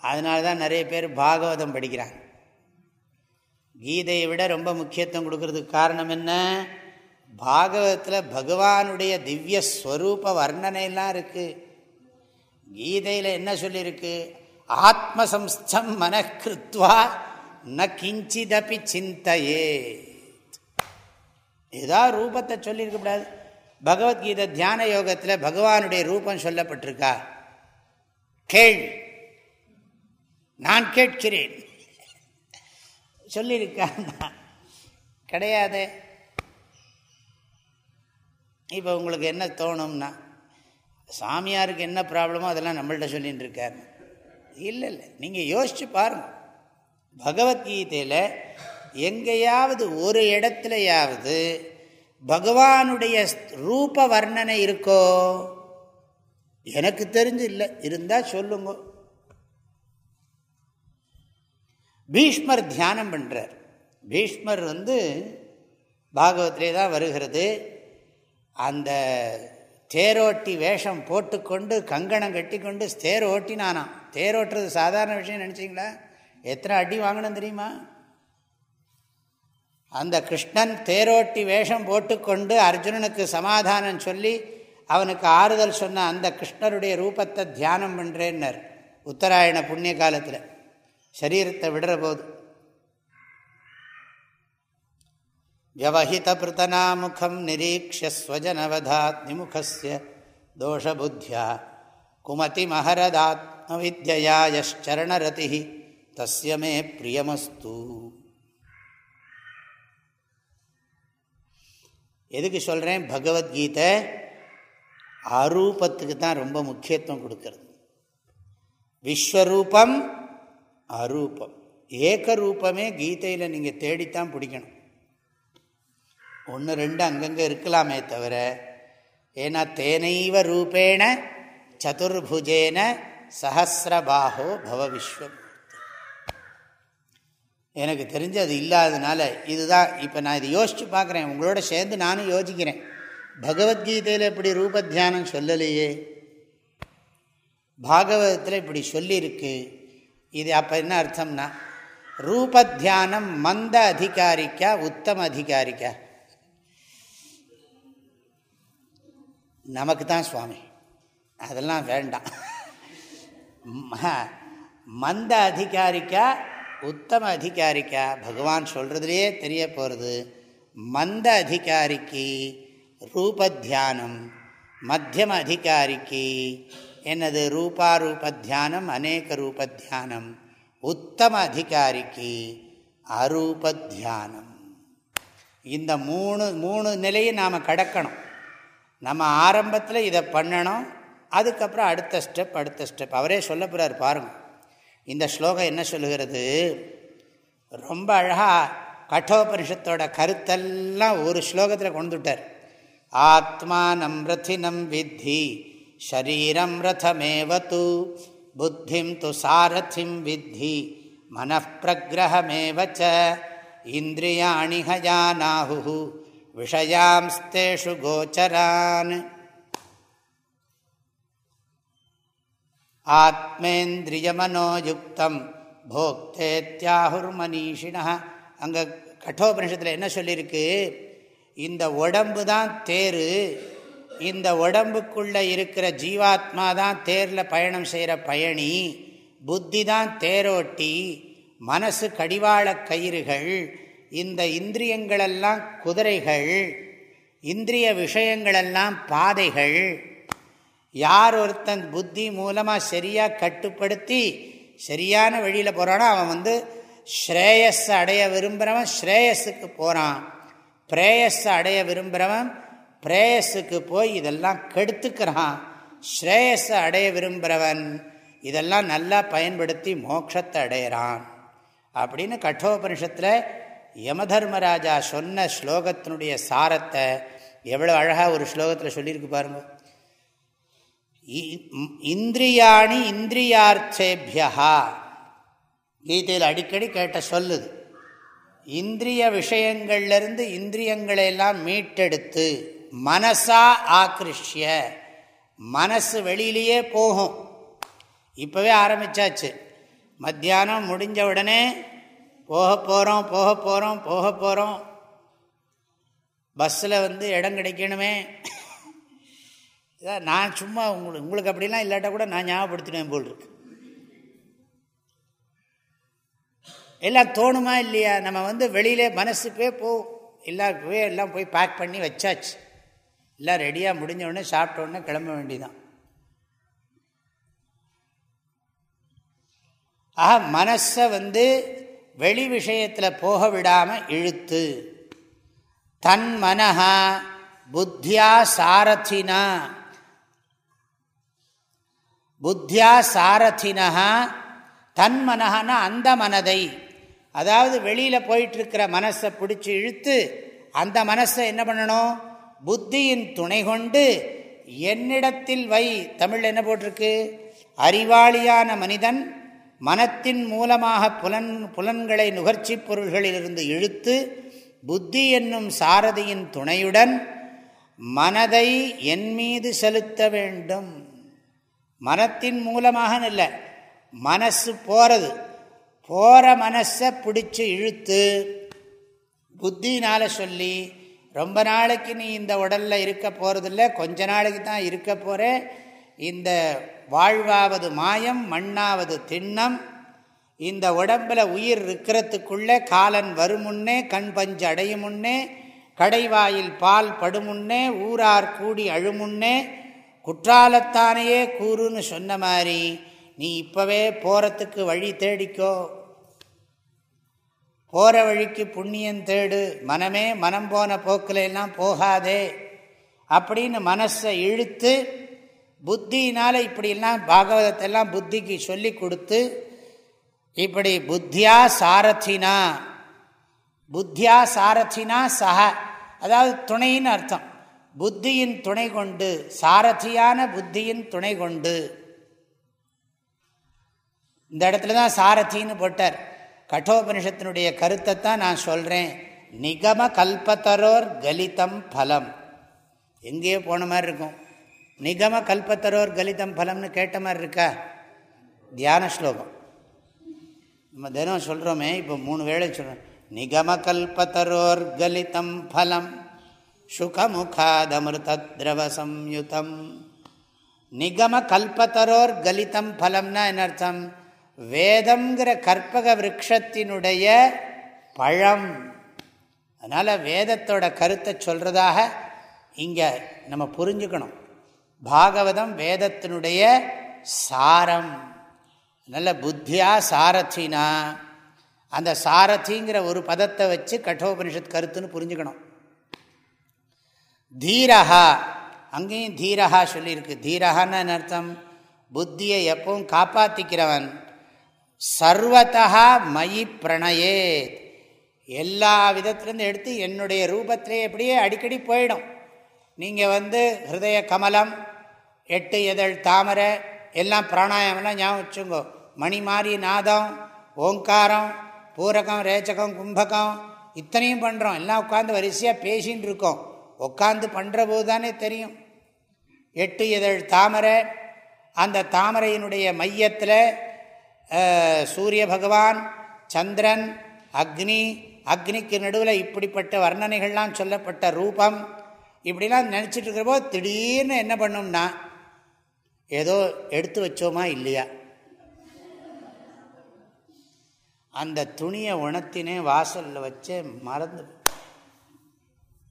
அதனால தான் நிறைய பேர் பாகவதம் படிக்கிறாங்க. கீதையை விட ரொம்ப முக்கியத்துவம் கொடுக்கறதுக்கு காரணம் என்ன? பாகவதத்தில் பகவானுடைய திவ்ய ஸ்வரூப வர்ணனைலாம் இருக்குது கீதையில் என்ன சொல்லியிருக்கு? ஆத்மசம்ஸ்தம் மனக்கிருத்வா ந கிஞ்சிதபி சிந்தையே ஏதாவது ரூபத்தை சொல்லியிருக்கக்கூடாது பகவத்கீதை தியான யோகத்தில் பகவானுடைய ரூபம் சொல்லப்பட்டிருக்கா? கேள். நான் கேட்கிறேன். சொல்லியிருக்கா கிடையாது. இப்போ உங்களுக்கு என்ன தோணும்னா சாமியாருக்கு என்ன ப்ராப்ளமோ அதெல்லாம் நம்மள்கிட்ட சொல்லிகிட்டு இருக்காரு இல்லை இல்லை நீங்கள் யோசித்து பாருங்கள் பகவத்கீதையில் எங்கேயாவது ஒரு இடத்துலையாவது பகவானுடைய ரூப வர்ணனை இருக்கோ? எனக்கு தெரிஞ்சு இல்லை. இருந்தால் சொல்லுங்க. பீஷ்மர் தியானம் பண்ணுறார் பீஷ்மர் வந்து பாகவத்திலே தான் வருகிறது. அந்த தேரோட்டி வேஷம் போட்டுக்கொண்டு கங்கணம் கட்டி கொண்டு தேர் ஓட்டினானான் தேர் ஓட்டுறது சாதாரண விஷயம் நினச்சிங்களா? எத்தனை அடி வாங்கினோம் தெரியுமா? அந்த கிருஷ்ணன் தேரோட்டி வேஷம் போட்டுக்கொண்டு அர்ஜுனனுக்கு சமாதானம் சொல்லி அவனுக்கு ஆறுதல் சொன்ன அந்த கிருஷ்ணருடைய ரூபத்தை தியானம் பண்ணுறேன்னர் உத்தராயண புண்ணிய காலத்தில். சரீரத்தை விடுற போது வியவஹிதபிருத்தனாமுகம் நிரீக்ஷஸ்வஜனவதாத் நிமுகஸ்ய தோஷபுத்தியா குமதி மகரதாத்மவித்யா யரணரதி தஸ்ய மே எதுக்கு சொல்கிறேன் பகவத்கீதை அரூபத்துக்கு தான் ரொம்ப முக்கியத்துவம் கொடுக்கறது. விஸ்வரூபம் அரூபம். ஏகரூபமே கீதையில் நீங்கள் தேடித்தான் பிடிக்கணும். ஒன்று ரெண்டு அங்கங்கே இருக்கலாமே தவிர ஏன்னா தேனைவ ரூபேண சதுர்புஜேன சஹசிரபாகோ பவ விஸ்வம். எனக்கு தெரிஞ்சு அது இல்லாததுனால இதுதான் இப்போ நான் இதை யோசித்து பார்க்குறேன். உங்களோட சேர்ந்து நானும் யோசிக்கிறேன். பகவத்கீதையில் இப்படி ரூபத்தியானம் சொல்லலையே. பாகவதத்தில் இப்படி சொல்லியிருக்கு இது அப்போ என்ன அர்த்தம்னா ரூபத்தியானம் மந்த அதிகாரிக்கா உத்தம அதிகாரிக்கா? நமக்கு தான் சுவாமி. அதெல்லாம் வேண்டாம். மந்த அதிகாரிக்கா உத்தம அதிகாரிக்கா? பகவான் சொல்கிறதுலையே தெரிய போகிறது மந்த அதிகாரிக்கு ரூபத்தியானம் மத்தியம அதிகாரிக்கு என்னது? ரூபாரூப தியானம் அநேக ரூப தியானம் உத்தம அதிகாரிக்கு அரூப தியானம் இந்த மூணு மூணு நிலையை நாம் கடக்கணும். நம்ம ஆரம்பத்தில் இதை பண்ணணும் அதுக்கப்புறம் அடுத்த ஸ்டெப் அடுத்த ஸ்டெப் அவரே சொல்ல போகிறார் பாருங்கள் இந்த ஸ்லோகம் என்ன சொல்லுகிறது? ரொம்ப அழகாக கட்டோபனிஷத்தோட கருத்தெல்லாம் ஒரு ஸ்லோகத்தில் கொண்டுட்டார் ஆத்மானம் ரத்தினம் வித்தி ஷரீரம் ரதமேவது புத்திம் து சாரதிம் வித்தி மனப்பிரகிரகமேவச்ச இந்திரியாணி ஹயானாஹு விஷயாம்ஸ்தேஷு கோச்சரான். ஆத்மேந்திரியமனோயுக்தம். போக்தேத்யாகுர்மனீஷினா அங்கே கட்டோபனிஷத்தில் என்ன சொல்லியிருக்கு இந்த உடம்பு தான் தேர். இந்த உடம்புக்குள்ளே இருக்கிற ஜீவாத்மா தான் தேரில் பயணம் செய்கிற பயணி. புத்தி தான் தேரோட்டி. மனசு கடிவாள கயிறுகள். இந்த இந்திரியங்களெல்லாம் குதிரைகள். இந்திரிய விஷயங்களெல்லாம் பாதைகள். யார் ஒருத்தன் புத்தி மூலமாக சரியாக கட்டுப்படுத்தி சரியான வழியில் போகிறானோ அவன் வந்து ஸ்ரேயஸை அடைய விரும்புகிறவன் ஸ்ரேயஸுக்கு போகிறான் பிரேயஸ் அடைய விரும்புகிறவன் பிரேயஸுக்கு போய் இதெல்லாம் கெடுத்துக்கிறான். ஸ்ரேயஸை அடைய விரும்புகிறவன் இதெல்லாம் நல்லா பயன்படுத்தி மோட்சத்தை அடையிறான். அப்படின்னு கட்டோபனிஷத்தில் யமதர்மராஜா சொன்ன ஸ்லோகத்தினுடைய சாரத்தை எவ்வளோ அழகாக ஒரு ஸ்லோகத்தில் சொல்லியிருக்கு பாருங்கள் இந்திரியாணி இந்திரியார்த்தேபியா கீதையில் அடிக்கடி கேட்ட சொல்லுது. இந்திரிய விஷயங்கள்லேருந்து இந்திரியங்களை எல்லாம் மீட்டெடுத்து மனசா ஆக்கிருஷ்ய மனசு வெளியிலேயே போகும். இப்போவே ஆரம்பித்தாச்சு மத்தியானம் முடிஞ்ச உடனே போக போகிறோம் போக போகிறோம் போக போகிறோம் பஸ்ஸில் வந்து இடம் கிடைக்கணுமே. நான் சும்மா உங்களுக்கு உங்களுக்கு அப்படிலாம் இல்லாட்டா கூட நான் ஞாபகப்படுத்தினேன் போல் இருக்கு. எல்லாம் தோணுமா இல்லையா? நம்ம வந்து வெளியிலே மனசுப்பே போ எல்லாம் போய் எல்லாம் போய் பேக் பண்ணி வச்சாச்சு. எல்லாம் ரெடியாக முடிஞ்ச உடனே சாப்பிட்ட உடனே கிளம்ப வேண்டிதான். ஆக மனசை வந்து வெளி விஷயத்தில் போக விடாமல் இழுத்து. தன் மனஹா புத்தியா சாரதினா புத்தியா சாரதினா தன் மனஹான அந்த மனதை அதாவது வெளியில் போயிட்டுருக்கிற மனசை பிடிச்சி இழுத்து அந்த மனசை என்ன பண்ணணும்? புத்தியின் துணை கொண்டு என்னிடத்தில் வை. தமிழ் என்ன போட்டிருக்கு? அறிவாளியான மனிதன் மனத்தின் மூலமாக புலன் புலன்களை நுகர்ச்சி பொருள்களிலிருந்து இழுத்து புத்தி என்னும் சாரதியின் துணையுடன் மனதை என் மீது செலுத்த வேண்டும். மனத்தின் மூலமாக இல்லை மனசு போகிறது போகிற மனசை பிடிச்சி இழுத்து புத்தினால் சொல்லி ரொம்ப நாளைக்கு நீ இந்த உடலில் இருக்க போகிறதில்ல கொஞ்ச நாளைக்கு தான் இருக்க போகிற இந்த வாழ்வாவது மாயம் மண்ணாவது திண்ணம். இந்த உடம்பில் உயிர் இருக்கிறதுக்குள்ளே காலன் வருமுன்னே கண் பஞ்சு அடையும் முன்னே கடைவாயில் பால் படுமுன்னே ஊரார் கூடி அழுமுன்னே குற்றாலத்தானையே கூறுன்னு சொன்ன மாதிரி நீ இப்போவே போகிறத்துக்கு வழி தேடிக்கோ. போகிற வழிக்கு புண்ணியம் தேடு. மனமே மனம் போன போக்கில் எல்லாம் போகாதே. அப்படின்னு மனசை இழுத்து புத்தியினால் இப்படிலாம் பாகவதத்தெல்லாம் புத்திக்கு சொல்லி கொடுத்து இப்படி புத்தியா சாரதினா புத்தியா சாரதினா சக அதாவது துணைன்னு அர்த்தம். புத்தியின் துணை கொண்டு சாரதியான புத்தியின் துணை கொண்டு. இந்த இடத்துல தான் சாரதின்னு போட்டார். கட்டோபனிஷத்தினுடைய கருத்தை தான் நான் சொல்கிறேன் நிகம கல்பத்தரோர் கலிதம் பலம். எங்கேயோ போன மாதிரி இருக்கும். நிகம கல்பத்தரோர் கலிதம் பலம்னு கேட்ட மாதிரி இருக்கா? தியான ஸ்லோகம். நம்ம தினம் சொல்கிறோமே இப்போ மூணு வேளை சொல்கிறோம் நிகம கல்பத்தரோர் கலிதம் பலம். சுகமுகாதமிருத்திரவசம்யுதம் நிகம கல்பத்தரோர் கலிதம் பலம்னா என்ன அர்த்தம் வேதங்கிற கற்பக விரக்ஷத்தினுடைய பழம்। அதனால் வேதத்தோட கருத்தை சொல்கிறதாக இங்கே நம்ம புரிஞ்சுக்கணும். பாகவதம் வேதத்தினுடைய சாரம். நல்ல புத்தியா சாரத்தினா அந்த சாரதிங்கிற ஒரு பதத்தை வச்சு கட்டோபனிஷத் கருத்துன்னு புரிஞ்சுக்கணும். தீரஹா. அங்கேயும் தீரஹா சொல்லியிருக்கு. தீரஹான்னு அர்த்தம்? புத்தியை எப்பவும் காப்பாற்றிக்கிறவன் சர்வத்தா மயி பிரணயே எல்லா விதத்துலேருந்து எடுத்து என்னுடைய ரூபத்திலே எப்படியே அடிக்கடி போயிடும். நீங்கள் வந்து ஹிருதய கமலம் எட்டு எதழ் தாமரை எல்லாம் பிராணாயமெல்லாம் ஞாபகம் வச்சுங்கோ மணி மாறி நாதம் ஓங்காரம் பூரகம் ரேச்சகம் கும்பகம் இத்தனையும் பண்ணுறோம் எல்லாம் உட்காந்து வரிசையாக பேசின்னு இருக்கோம். உட்காந்து பண்ணுற போது தானே தெரியும். எட்டு இதழ் தாமரை அந்த தாமரையினுடைய மையத்தில் சூரிய பகவான் சந்திரன் அக்னி அக்னிக்கு நடுவில் இப்படிப்பட்ட வர்ணனைகள்லாம் சொல்லப்பட்ட ரூபம் இப்படிலாம் நினச்சிட்டு இருக்கிறப்போ திடீர்னு என்ன பண்ணோம்னா ஏதோ எடுத்து வச்சோமா இல்லையா? அந்த துணியை உணத்தினே வாசலில் வச்சே மறந்து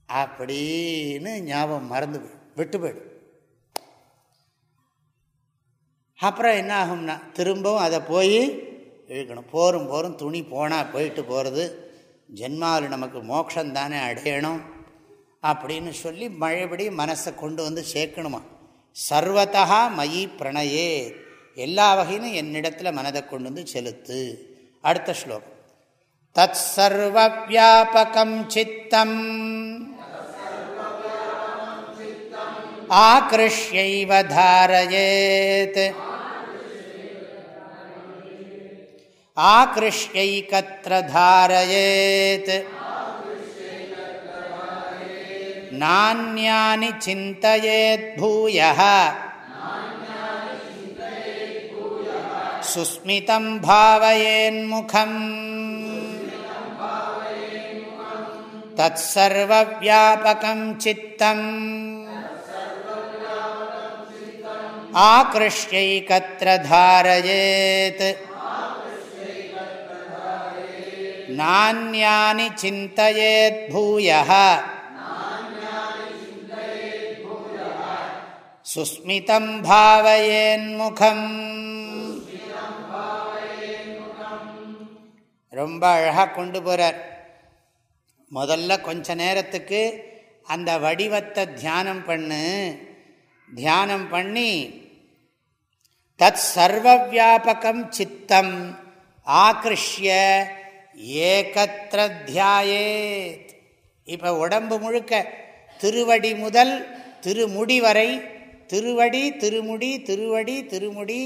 அப்படின்னு ஞாபகம் மறந்து விட்டு போயிடும் அப்புறம் என்ன ஆகும்னா திரும்பவும் அதை போய் இழுக்கணும். போரும் போரும் துணி போனால் போயிட்டு போகிறது ஜென்மாவில் நமக்கு மோட்சந்தானே அடையணும் அப்படின்னு சொல்லி மழைபடி மனசை கொண்டு வந்து சேர்க்கணுமா? சர்வத்தா மயி பிரணயே. எல்லா வகையிலும் என்னிடத்தில் மனதை கொண்டு வந்து செலுத்து. அடுத்த ஸ்லோகம். தத் சர்வ வியாபகம் சித்தம். ஆகிருஷ்யைவ தாரயேத். ஆகிருஷ்யைக்கத்திர தாரயேத். நானியானி சிந்தையேத் பூயः சுஸ்மிதம் பாவயேன்முகம் தற்சர்வவியாபகம் சித்தம். आकृष्यैकत्र धारयेत् नान्यानि चिन्तयेद्भूयः சுஸ்மிதம் பாவயேன்முகம் ரொம்ப அழகாக கொண்டு போகிறார் முதல்ல கொஞ்ச நேரத்துக்கு அந்த வடிவத்தை தியானம் பண்ணு தியானம் பண்ணி தத் சர்வவியாபகம் சித்தம். ஆகிருஷ்ய ஏகத்திர தியாயேத் இப்போ உடம்பு முழுக்க திருவடி முதல் திருமுடி வரை திருவடி திருமுடி திருவடி திருமுடி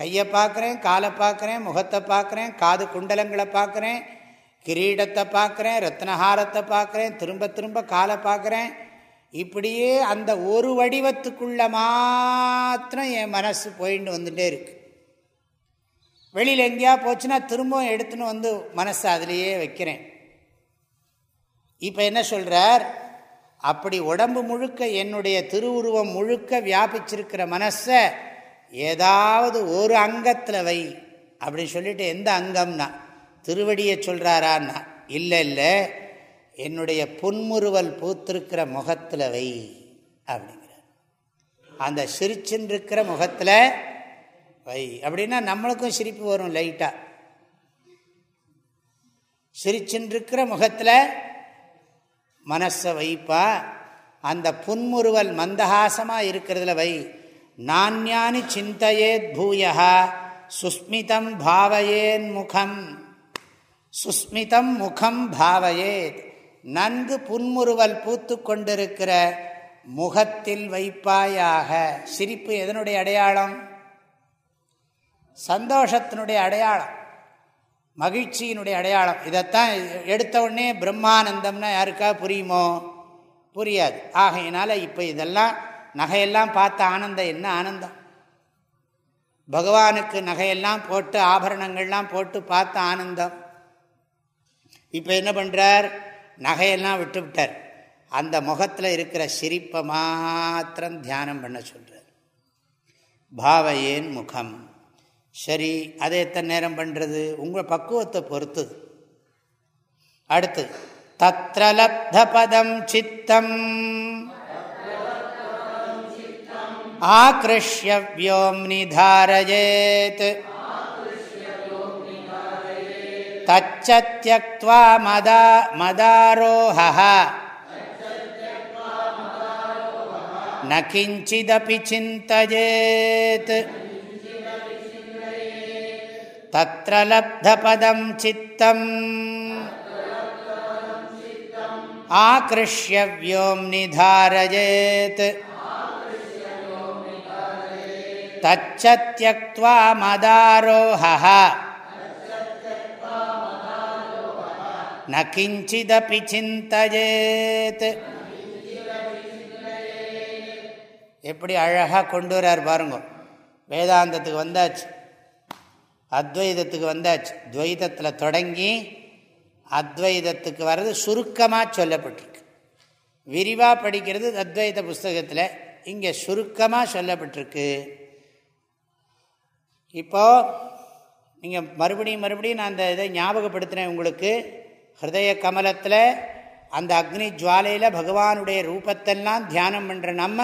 கையை பார்க்குறேன் காலை பார்க்குறேன் முகத்தை பார்க்குறேன் காது குண்டலங்களை பார்க்குறேன் கிரீடத்தை பார்க்குறேன் ரத்னஹாரத்தை பார்க்குறேன் திரும்ப திரும்ப காலை பார்க்குறேன் இப்படியே அந்த ஒரு வடிவத்துக்குள்ள மாத்திரம் என் மனசு போயின்னு வந்துட்டே இருக்கு. வெளியில் எங்கேயா போச்சுன்னா திரும்பவும் எடுத்துன்னு வந்து மனசை அதிலேயே வைக்கிறேன். இப்போ என்ன சொல்கிறார் அப்படி உடம்பு முழுக்க என்னுடைய திருவுருவம் முழுக்க வியாபிச்சிருக்கிற மனசை ஏதாவது ஒரு அங்கத்தில் வை அப்படின்னு சொல்லிட்டு எந்த அங்கம்னா திருவடியை சொல்கிறாரான்னா இல்லை இல்லை என்னுடைய புன்முறுவல் பூத்திருக்கிற முகத்தில் வை அப்படிங்கிறார். அந்த சிரிச்சுன்றிருக்கிற முகத்தில் வை. அப்படின்னா நம்மளுக்கும் சிரிப்பு வரும் லைட்டாக சிரிச்சுருக்கிற முகத்தில் மனசை வைப்பா. அந்த புன்முறுவல் மந்தஹாசமாக இருக்கிறதுல வை. நானியானி சிந்தையேத் பூயா சுஸ்மிதம் பாவையேன் முகம். சுஸ்மிதம் முகம் பாவையேத். நன்கு புன்முறுவல் பூத்து கொண்டிருக்கிற முகத்தில் வைப்பாயாக. சிரிப்பு எதனுடைய அடையாளம்? சந்தோஷத்தினுடைய அடையாளம். மகிழ்ச்சியினுடைய அடையாளம். இதைத்தான் எடுத்த உடனே பிரம்மானந்தம்னா யாருக்கா புரியுமோ? புரியாது. ஆகையினால இப்போ இதெல்லாம் நகையெல்லாம் பார்த்த ஆனந்தம் என்ன ஆனந்தம்? பகவானுக்கு நகையெல்லாம் போட்டு ஆபரணங்கள்லாம் போட்டு பார்த்த ஆனந்தம். இப்போ என்ன பண்ணுறார் நகையெல்லாம் விட்டு விட்டார் அந்த முகத்தில் இருக்கிற சிரிப்பை மாத்திரம் தியானம் பண்ண சொல்கிறார் பாவையேன் முகம்? சரி அதை எத்தனை நேரம் பண்ணுறது உங்கள் பக்குவத்தை பொறுத்து. அடுத்து தத்ரலப்த பதம் சித்தம். ஆக்ருஷ்ய நிதாரஜேத் தச்ச தியக்வா மதா மதாரோஹா நகிஞ்சிதபி சிந்தயேத் தத்ர லப்தபதம் சித்தம் ஆகிருஷ்ய வியோம்னி தாரயேத் தச்ச தியக்வா மதாரோஹா न किञ्चिदपि चिन्तयेत् எப்படி அழகாக கொண்டு வரார் பாருங்க வேதாந்தத்துக்கு வந்தாச்சு அத்வைதத்துக்கு வந்தாச்சு துவைதத்தில் தொடங்கி அத்வைதத்துக்கு வர்றது சுருக்கமாக சொல்லப்பட்டிருக்கு விரிவாக படிக்கிறது அத்வைத புஸ்தகத்தில் இங்கே சுருக்கமாக சொல்லப்பட்டிருக்கு இப்போது நீங்கள் மறுபடியும் மறுபடியும் நான் அந்த இதை ஞாபகப்படுத்தினேன் உங்களுக்கு ஹிருதய கமலத்தில் அந்த அக்னி ஜுவாலையில் பகவானுடைய ரூபத்தெல்லாம் தியானம் பண்ணுற நம்ம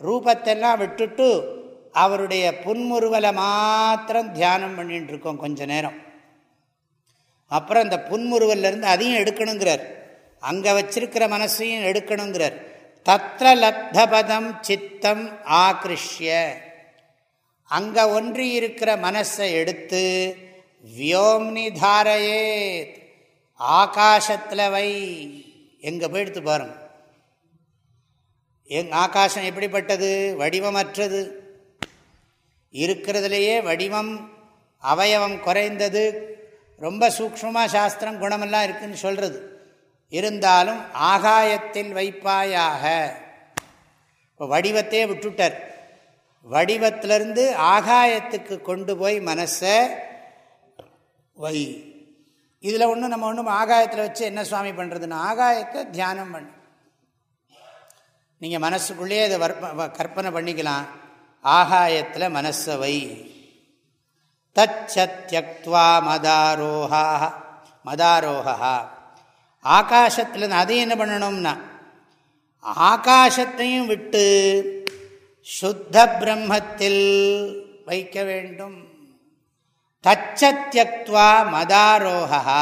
ரூபத்தெல்லாம் விட்டுட்டு அவருடைய புன்முறுவலை மாத்திரம் தியானம் பண்ணிட்டு இருக்கோம் கொஞ்ச நேரம். அப்புறம் இந்த புன்முறுவல்லேருந்து அதையும் எடுக்கணுங்கிறார். அங்கே வச்சிருக்கிற மனசையும் எடுக்கணுங்கிறார். தத்திர லப்தபதம் சித்தம் ஆக்ருஷ்ய. அங்கே ஒன்றி இருக்கிற மனசை எடுத்து வியோம்னி தாரையே ஆகாசத்தில் வை. எங்கே போயிடுத்து பாருங்க. எங் ஆகாசம் எப்படிப்பட்டது? வடிவமற்றது. இருக்கிறதுலையே வடிவம் அவயவம் குறைந்தது. ரொம்ப சூக்மமாக சாஸ்திரம் குணமெல்லாம் இருக்குதுன்னு சொல்கிறது இருந்தாலும் ஆகாயத்தில் வைப்பாயாக. இப்போ வடிவத்தையே விட்டுட்டார். வடிவத்திலிருந்து ஆகாயத்துக்கு கொண்டு போய் மனசை வை. இதில் ஒன்றும் நம்ம ஒன்றும் ஆகாயத்தில் வச்சு என்ன சுவாமி பண்ணுறதுன்னு ஆகாயத்தை தியானம் பண்ணு. நீங்கள் மனசுக்குள்ளேயே இதை வற்ப கற்பனை பண்ணிக்கலாம். ஆகாயத்தில் மனசை வை தச்சத்யக்வா மதாரோஹா. மதாரோகா ஆகாசத்தில் அதையும் என்ன பண்ணணும்னா ஆகாசத்தையும் விட்டு சுத்த பிரம்மத்தில் வைக்க வேண்டும். தச்சத்தியக்துவா மதாரோகா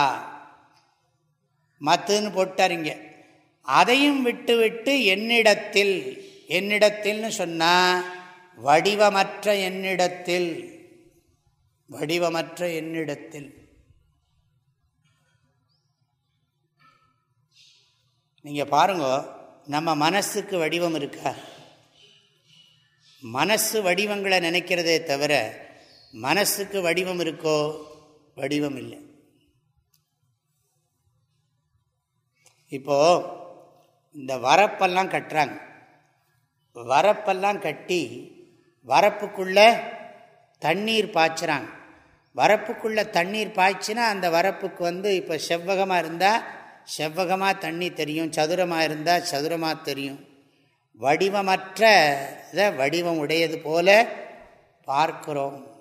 மத்துன்னு போட்டாருங்க. அதையும் விட்டுவிட்டு என்னிடத்தில் என்னிடத்தில்னு சொன்னால் வடிவமற்ற என்னிடத்தில் வடிவமற்ற என்னிடத்தில். நீங்கள் பாருங்க நம்ம மனசுக்கு வடிவம் இருக்கா? மனசு வடிவங்களை நினைக்கிறதே தவிர மனசுக்கு வடிவம் இருக்கோ? வடிவம் இல்லை. இப்போது இந்த வரப்பெல்லாம் கட்டுறாங்க. வரப்பெல்லாம் கட்டி வரப்புக்குள்ளே தண்ணீர் பாய்ச்சுறாங்க. வரப்புக்குள்ளே தண்ணீர் பாய்ச்சினா அந்த வரப்புக்கு வந்து இப்போ செவ்வகமாக இருந்தால் செவ்வகமாக தண்ணி தெரியும். சதுரமாக இருந்தால் சதுரமாக தெரியும். வடிவமற்ற இதை வடிவம் உடையது போல பார்க்கிறோம்.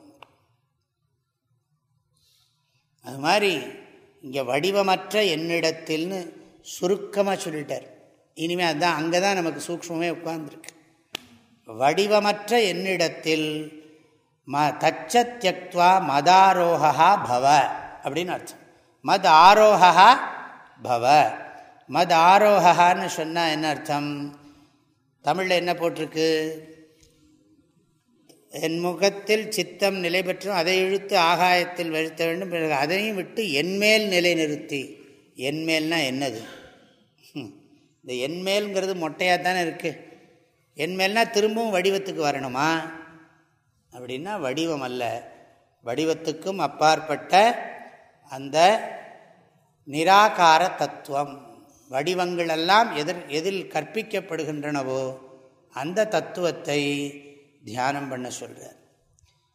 அது மாதிரி இங்கே வடிவமற்ற என்னிடத்தில்னு சுருக்கமாக சொல்லிட்டார். இனிமேல் அதுதான் அங்கே தான் நமக்கு சூக்மமே உட்கார்ந்துருக்கு. வடிவமற்ற என்னிடத்தில் ம தச்ச தச்சத்யக்வா மதாரோகா பவ அப்படின்னு அர்த்தம். மத் ஆரோகா பவ. மத் ஆரோகான்னு சொன்னால் என்ன அர்த்தம்? தமிழில் என்ன போட்டிருக்கு? என் முகத்தில் சித்தம் நிலை பெற்றும் அதை இழுத்து ஆகாயத்தில் வெழுத்த வேண்டும். பிறகு அதையும் விட்டு என்மேல் நிலை நிறுத்தி என்மேல்னா என்னது? இந்த என்மேல்ங்கிறது மொட்டையாக தானே இருக்குது என்மேல்னா திரும்பவும் வடிவத்துக்கு வரணுமா? அப்படின்னா வடிவம் அல்ல. வடிவத்துக்கும் அப்பாற்பட்ட அந்த நிராகார தத்துவம். வடிவங்களெல்லாம் எதிர் எதில் கற்பிக்கப்படுகின்றனவோ அந்த தத்துவத்தை தியானம் பண்ண சொல்கிறார்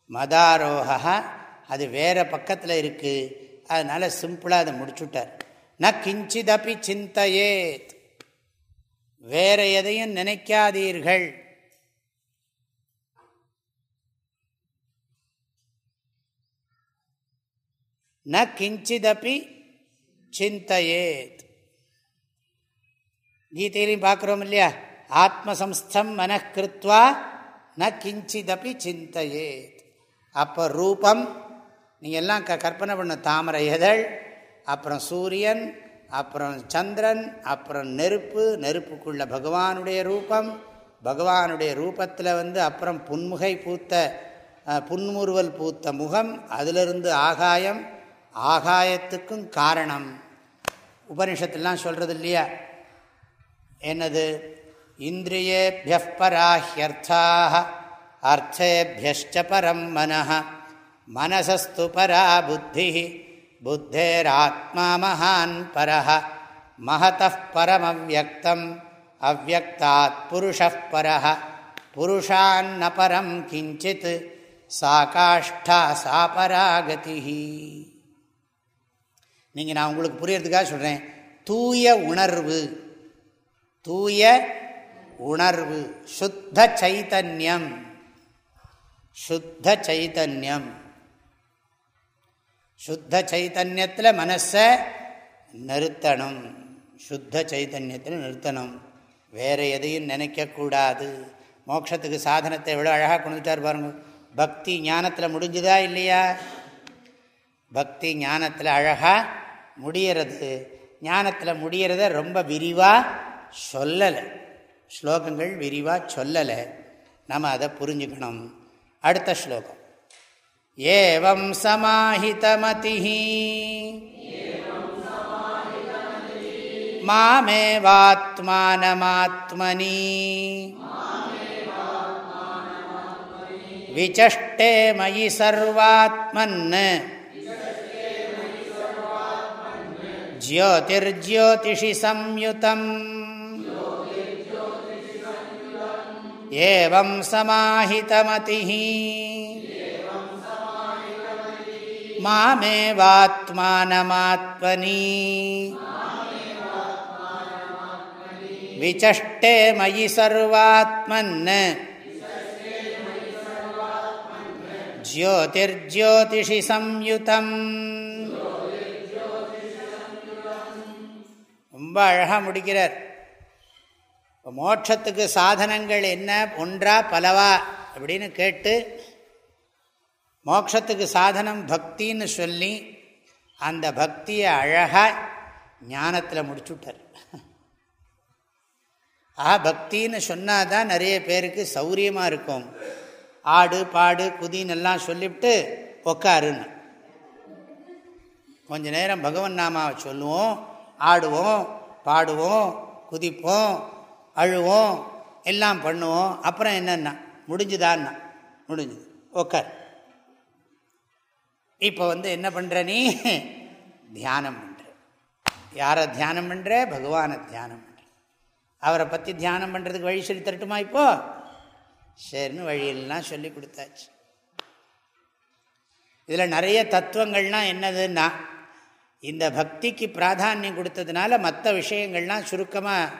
மதாரோகா அது வேறு பக்கத்தில் இருக்குது அதனால் சிம்பிளாக அதை முடிச்சுட்டார். ந கிஞ்சிதப்பி சிந்தையேத். வேற எதையும் நினைக்காதீர்கள். ந கிஞ்சிதப்பி சிந்தையேத். கீதையிலையும் பார்க்குறோம் இல்லையா? ஆத்மசம்ஸ்தம் மனக்கிருத்வா ந கிஞ்சிதப்பி சிந்தையே அப்போ ரூபம் நீங்கள் எல்லாம் க கற்பனை பண்ண தாமரை எதழ் அப்புறம் சூரியன் அப்புறம் சந்திரன் அப்புறம் நெருப்பு நெருப்புக்குள்ள பகவானுடைய ரூபம் பகவானுடைய ரூபத்தில் வந்து அப்புறம் புன்முகை பூத்த புன்முறுவல் பூத்த முகம் அதிலிருந்து ஆகாயம் ஆகாயத்துக்கும் காரணம். உபனிஷத்துலாம் சொல்கிறது இல்லையா என்னது? இந்திரியேபிய பராஹ்யர்த்தாக அர்த்தேபியச்ச பரம் மனः மனசஸ்து பரா புத்தி புத்தேராத்மா மகான் பர மகத பரமவியக்தம் அவ்வக்தாத் புருஷ பரஹ புருஷான்ன பரம் கிஞ்சித் சா காஷ்டா சா பராகதி நீங்கள் நான் உங்களுக்கு புரியறதுக்காக சொல்கிறேன் தூய உணர்வு தூய உணர்வு சுத்த சைத்தன்யம் சுத்த சைத்தன்யம் சுத்த சைத்தன்யத்தில் மனசை நிறுத்தணும். சுத்த சைத்தன்யத்தில் நிறுத்தணும். வேறு எதையும் நினைக்கக்கூடாது மோட்சத்துக்கு சாதனத்தை எவ்வளோ அழகாக கொண்டுட்டார் பாருங்க. பக்தி ஞானத்தில் முடிஞ்சுதா இல்லையா? பக்தி ஞானத்தில் அழகாக முடியறது. ஞானத்தில் முடியறத ரொம்ப விரிவாக சொல்லலை. ஸ்லோகங்கள் விரிவாக சொல்லலை. நம்ம அதை புரிஞ்சுக்கணும். அடுத்த ஸ்லோகம். ஏவம் சமாஹிதமதி மாமேவாத்மானமாத்மனி. விச்சஷ்டே மயி சர்வாத்மன். ஜோதிர்ஜோதிஷி சம்யுதம். एवं समाहितमतिः मामेवात्मानमात्मनि विचष्टे मयि सर्वात्मन् ज्योतिर्ज्योतिषि संयुतम् ரொம்ப அழகாக முடிக்கிறார் இப்போ மோட்சத்துக்கு சாதனங்கள் என்ன? ஒன்றா பலவா? அப்படின்னு கேட்டு மோட்சத்துக்கு சாதனம் பக்தின்னு சொல்லி அந்த பக்தியை அழகாக ஞானத்தில் முடிச்சுட்டார். ஆ பக்தின்னு சொன்னால் தான் நிறைய பேருக்கு சௌரியமாக இருக்கும். ஆடு பாடு குதின்னு எல்லாம் சொல்லிவிட்டு உக்காருன்னு. கொஞ்ச நேரம் பகவன் நாமாவை சொல்லுவோம் ஆடுவோம் பாடுவோம் குதிப்போம் அழுவோம் எல்லாம் பண்ணுவோம் அப்புறம் என்னென்னா முடிஞ்சுதான்னா முடிஞ்சுது. ஓகே இப்போ வந்து என்ன பண்ணுற நீ? தியானம் பண்ணுற யாரை தியானம் பண்ணுற பகவானை தியானம் பண்ணுற அவரை பற்றி தியானம் பண்ணுறதுக்கு வழி சொல்லி தரட்டுமா இப்போ? சரின்னு வழியெல்லாம் சொல்லி கொடுத்தாச்சு. இதில் நிறைய தத்துவங்கள்லாம் என்னதுன்னா இந்த பக்திக்கு பிராதானியம் கொடுத்ததுனால மற்ற விஷயங்கள்லாம் சுருக்கமாக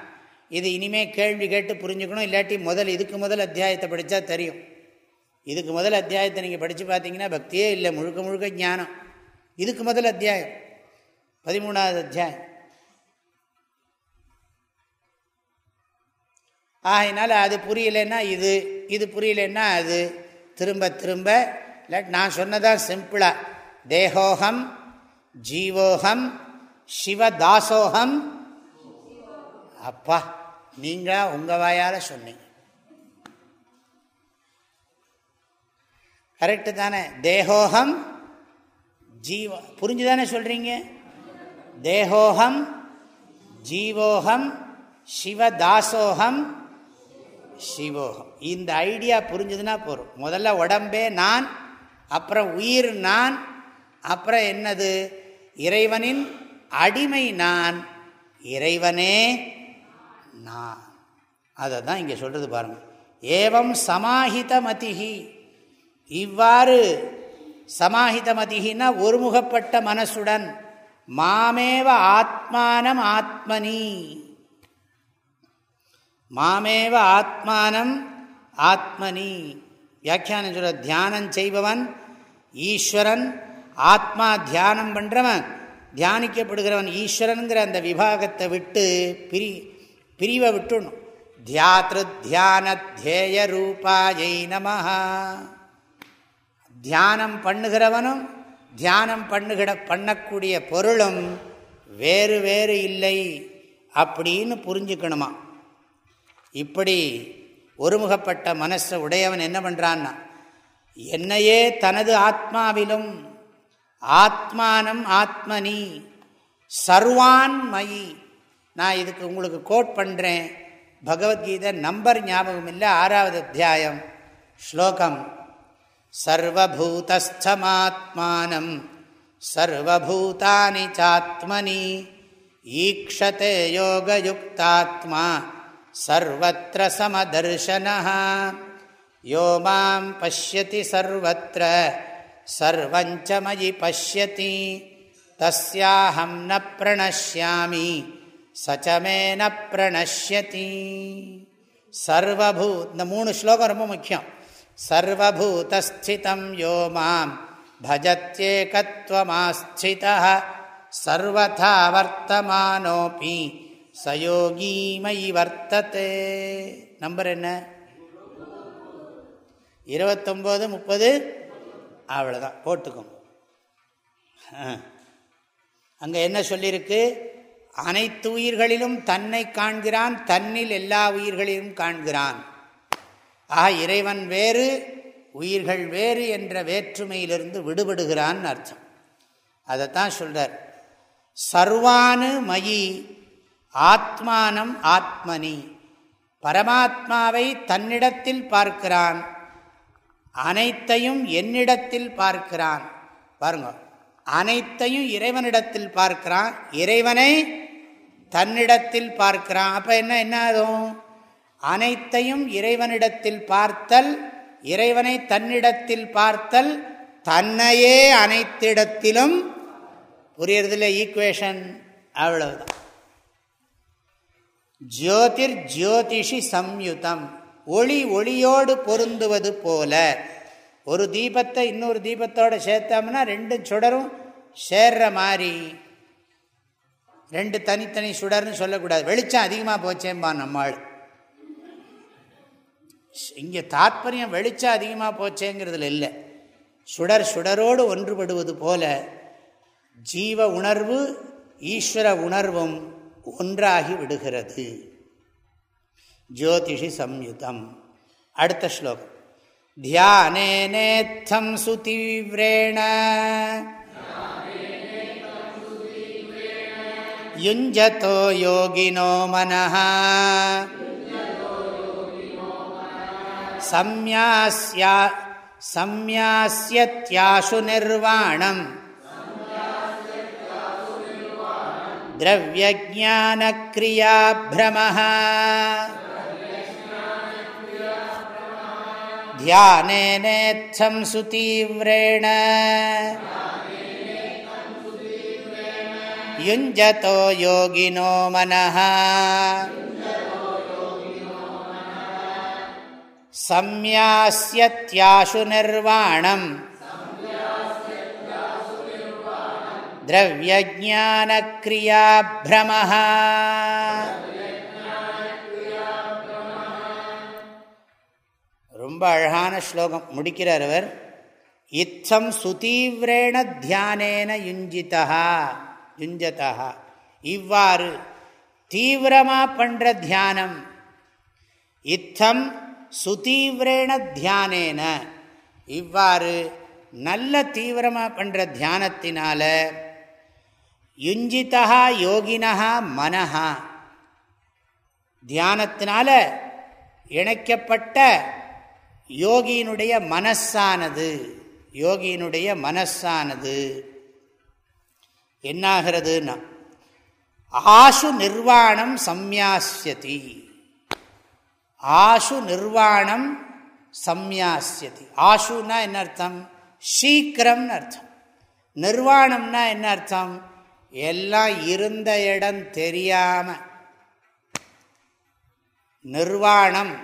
இது இனிமேல் கேள்வி கேட்டு புரிஞ்சுக்கணும் இல்லாட்டி முதல் இதுக்கு முதல் அத்தியாயத்தை படித்தா தெரியும். இதுக்கு முதல் அத்தியாயத்தை நீங்கள் படித்து பார்த்தீங்கன்னா பக்தியே இல்லை முழுக்க முழுக்க ஞானம். இதுக்கு முதல் அத்தியாயம். பதிமூணாவது அத்தியாயம். ஆகினால அது புரியலைன்னா இது இது புரியலைன்னா அது. திரும்ப திரும்ப இல்லாட்டி நான் சொன்னதான் சிம்பிளாக தேகோகம் ஜீவோகம் சிவதாசோகம். அப்பா. நீங்களா உங்க வாயால சொன்னீங்க. கரெக்டு தானே? தேகோகம் ஜீவ புரிஞ்சுதானே சொல்றீங்க? தேகோகம் ஜீவோகம் சிவதாசோகம் சிவோகம். இந்த ஐடியா புரிஞ்சுதுன்னா போகிறோம் முதல்ல உடம்பே நான் அப்புறம் உயிர் நான் அப்புறம் என்னது? இறைவனின் அடிமை நான். இறைவனே நான் அதை தான் இங்கே சொல்கிறது பாருங்கள் ஏவம் சமாஹித மதிஹி இவ்வாறு சமாஹித மதிகின்னா ஒருமுகப்பட்ட மனசுடன் மாமேவ ஆத்மானம் ஆத்மனி. மாமேவ ஆத்மானம் ஆத்மனி. வியாக்கியானம் சொல்ற தியானம் செய்பவன் ஈஸ்வரன் ஆத்மா தியானம் பண்ணுறவன் தியானிக்கப்படுகிறவன் ஈஸ்வரனுங்கிற அந்த விபாகத்தை விட்டு பிரி பிரிவை விட்டுணும். தியாத்ரு தியான தேய ரூபாயை நமஹா. தியானம் பண்ணுகிறவனும் தியானம் பண்ணுகிற பண்ணக்கூடிய பொருளும் வேறு வேறு இல்லை அப்படின்னு புரிஞ்சுக்கணுமா? இப்படி ஒருமுகப்பட்ட மனசை உடையவன் என்ன பண்ணுறான்னா என்னையே தனது ஆத்மாவிலும் ஆத்மானம் ஆத்மனி சர்வான் மயி நான் இதுக்கு உங்களுக்கு கோட் பண்ணுறேன் பகவத்கீதை நம்பர் ஞாபகம் இல்லை ஆறாவது அத்தியாயம். ஸ்லோகம். சர்வூதஸ்தமாத்மானம் சர்வூதானி சாத்மனி. ஈக்ஷதே யோகயுக்தாத்மா. சர்வத்திர சமதர்சனः யோ மாம் பசியதி சர்வத்திர சர்வஞ்சமயி பசியதி தஸ்யாஹம் ந பிரணஷ்யாமி சச்சமேன ந பிரணஷ்யதி. சர்வபூ இந்த மூணு ஸ்லோகம் ரொம்ப முக்கியம். சர்வூதஸ்திதம் யோ மாம் பஜத்யேகத்வமாஸ்தித சர்வதா வர்த்தமானோபி. சயோகீமயி வர்த்ததே. நம்பர் என்ன? இருபத்தொம்போது முப்பது? அவ்வளோதான் போட்டுக்கோங்க. அங்கே என்ன சொல்லியிருக்கு? அனைத்து உயிர்களிலும் தன்னை காண்கிறான் தன்னில் எல்லா உயிர்களிலும் காண்கிறான். ஆக இறைவன் வேறு உயிர்கள் வேறு என்ற வேற்றுமையிலிருந்து விடுபடுகிறான் அர்த்தம். அதைத்தான் சொல்கிறார் சர்வானு மயி ஆத்மானம் ஆத்மனி. பரமாத்மாவை தன்னிடத்தில் பார்க்கிறான் அனைத்தையும் என்னிடத்தில் பார்க்கிறான். பாருங்கள் அனைத்தையும் இறைவனிடத்தில் பார்க்கிறான். இறைவனை தன்னிடத்தில் பார்க்கிறான். அப்போ என்ன என்ன ஆகும்? அனைத்தையும் இறைவனிடத்தில் பார்த்தல் இறைவனை தன்னிடத்தில் பார்த்தல் தன்னையே அனைத்திடத்திலும் புரியறதில்ல ஈக்குவேஷன் அவ்வளவுதான். ஜோதிர் ஜோதிஷி சம்யுதம். ஒளி ஒளியோடு பொருந்துவது போல. ஒரு தீபத்தை இன்னொரு தீபத்தோடு சேர்த்தோம்னா ரெண்டும் சுடரும் சேர்ற மாதிரி ரெண்டு தனித்தனி சுடர்னு சொல்லக்கூடாது. வெளிச்சம் அதிகமாக போச்சேம்பா நம்மாள். இங்கே தாத்பரியம் வெளிச்சம் அதிகமாக போச்சேங்கிறதுல இல்லை. சுடர் சுடரோடு ஒன்றுபடுவது போல ஜீவ உணர்வு ஈஸ்வர உணர்வும் ஒன்றாகி விடுகிறது. ஜோதிஷி சம்யுதம். அடுத்த ஸ்லோகம். தியானேனேத்தம் சுதீவிரேண युञ्जतो योगिनो मनः सम्यास्या सम्यास्यत्याशु निर्वाणम् द्रव्यज्ञानक्रियाभ्रमः ध्यानेनेत्थं सुतीव्रेण युञ्जतो योगिनो मनः संयास्यत्याशु निर्वाणम् द्रव्यज्ञानक्रियाभ्रमः ரொம்ப அழகான ஸ்லோகம் முடிக்கிறார் அவர் இத்தம் சுதீவிரேண தியானேன யுஞ்சிதா யுஞ்சதா இவ்வாறு தீவிரமாக பண்ணுற தியானம். இத்தம் சுதீவிரேண தியானேன. இவ்வாறு நல்ல தீவிரமாக பண்ணுற தியானத்தினால யுஞ்சிதா யோகினா மனஹா. தியானத்தினால இணைக்கப்பட்ட யோகியினுடைய மனசானது. யோகியினுடைய மனசானது. என்னாகிறதுனா ஆசு நிர்வாணம் சம்யாசியதி ஆசு நிர்வாணம் சம்யாசியதி ஆசுன்னா என்ன அர்த்தம்? சீக்கிரம்னு அர்த்தம். நிர்வாணம்னா என்ன அர்த்தம்? எல்லாம் இருந்த இடம் தெரியாம. நிர்வாணம்.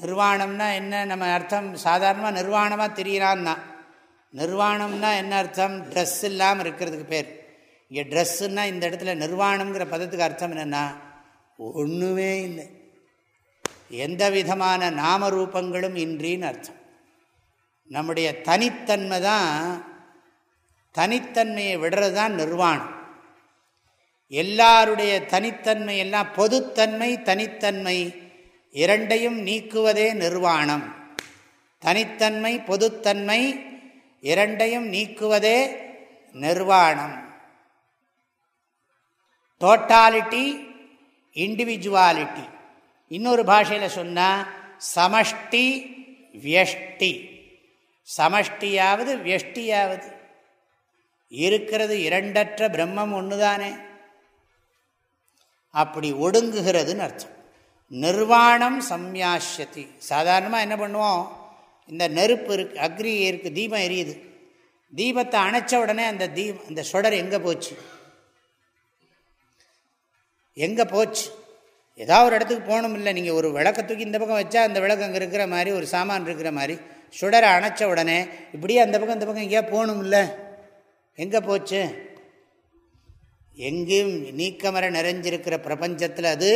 நிர்வாணம்னா என்ன? நம்ம அர்த்தம் சாதாரணமாக நிர்வாணமாக தெரியலான்னா நிர்வாணம்னா என்ன அர்த்தம்? ட்ரெஸ் இல்லாமல் இருக்கிறதுக்கு பேர். இங்கே ட்ரெஸ்ஸுன்னா இந்த இடத்துல நிர்வாணம்ங்கிற பதத்துக்கு அர்த்தம் என்னென்னா ஒன்றுமே இல்லை. எந்த விதமான நாமரூபங்களும் இன்றின்னு அர்த்தம். நம்முடைய தனித்தன்மை தான் தனித்தன்மையை விடுறது தான் நிர்வாணம். எல்லாருடைய தனித்தன்மை எல்லாம் பொதுத்தன்மை தனித்தன்மை இரண்டையும் நீக்குவதே நிர்வாணம். தனித்தன்மை பொதுத்தன்மை இரண்டையும் நீக்குவதே நிர்வாணம். டோட்டாலிட்டி இண்டிவிஜுவாலிட்டி இன்னொரு பாஷையில் சொன்னால் சமஷ்டி வியஷ்டி. சமஷ்டியாவது வியஷ்டியாவது. இருக்கிறது இரண்டற்ற பிரம்மம் ஒன்று தானே அப்படி ஒடுங்குகிறதுன்னு அர்த்தம். நிர்வாணம் சம்யாசியத்தி சாதாரணமாக என்ன பண்ணுவோம்? இந்த நெருப்பு இருக்கு அக்ரி இருக்குது தீபம் எரியுது. தீபத்தை அணைச்ச உடனே அந்த தீபம் அந்த சுடர் எங்கே போச்சு? எங்கே போச்சு? ஏதாவது ஒரு இடத்துக்கு போகணும் இல்லை. நீங்கள் ஒரு விளக்க தூக்கி இந்த பக்கம் வச்சா அந்த விளக்கு அங்கே இருக்கிற மாதிரி ஒரு சாமான் இருக்கிற மாதிரி சுடரை அணைச்ச உடனே இப்படியே அந்த பக்கம் இந்த பக்கம் எங்கேயா போகணும் இல்லை? எங்கே போச்சு? எங்கேயும் நீக்கமர நிறைஞ்சிருக்கிற பிரபஞ்சத்தில் அது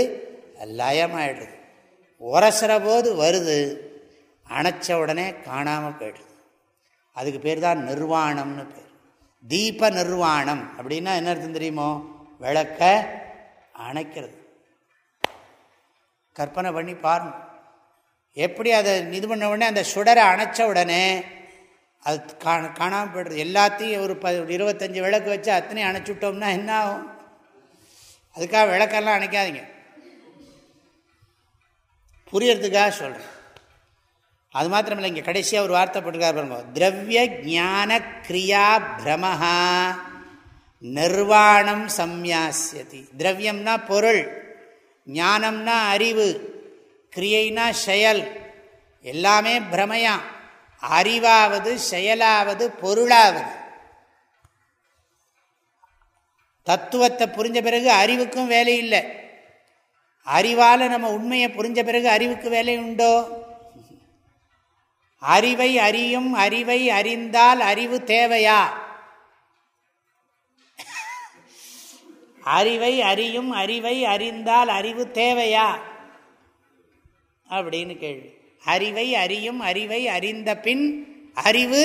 லயமாயிடுது. உரசுற போது வருது. அணைச்ச உடனே காணாமல் போயிடுது. அதுக்கு பேர் தான் நிர்வாணம்னு பேர். தீப நிர்வாணம் அப்படின்னா என்ன அர்த்தம் தெரியுமோ? விளக்க அணைக்கிறது. கற்பனை பண்ணி பாருங்க. எப்படி அதை இது பண்ண உடனே அந்த சுடரை அணைச்ச உடனே அது காண காணாமல் போய்டுறது எல்லாத்தையும் ஒரு ப இருபத்தஞ்சி விளக்கு வச்சு அத்தனையும் அணைச்சுட்டோம்னா என்ன ஆகும்? அதுக்காக விளக்கெல்லாம் அணைக்காதீங்க. புரியறதுக்காக சொல்கிறேன் அது மாத்திரமில்லை இங்கே கடைசியாக ஒரு வார்த்தை போட்டுருக்காரு பாருங்க. திரவிய ஜான கிரியா பிரமஹா நிர்வாணம் சம்யாசியதி திரவியம்னா பொருள் ஞானம்னா அறிவு கிரியைனா செயல் எல்லாமே பிரமையாம் அறிவாவது செயலாவது பொருளாவது. தத்துவத்தை புரிஞ்ச பிறகு அறிவுக்கும் வேலை இல்லை. அறிவால் நம்ம உண்மையை புரிஞ்ச பிறகு அறிவுக்கு வேலை உண்டோ? அறிவை அறியும் அறிவை அறிந்தால் அறிவு தேவையா? அறிவை அறியும் அறிவை அறிந்தால் அறிவு தேவையா? அப்படின்னு கேள்வி. அறிவை அறியும் அறிவை அறிந்த பின் அறிவு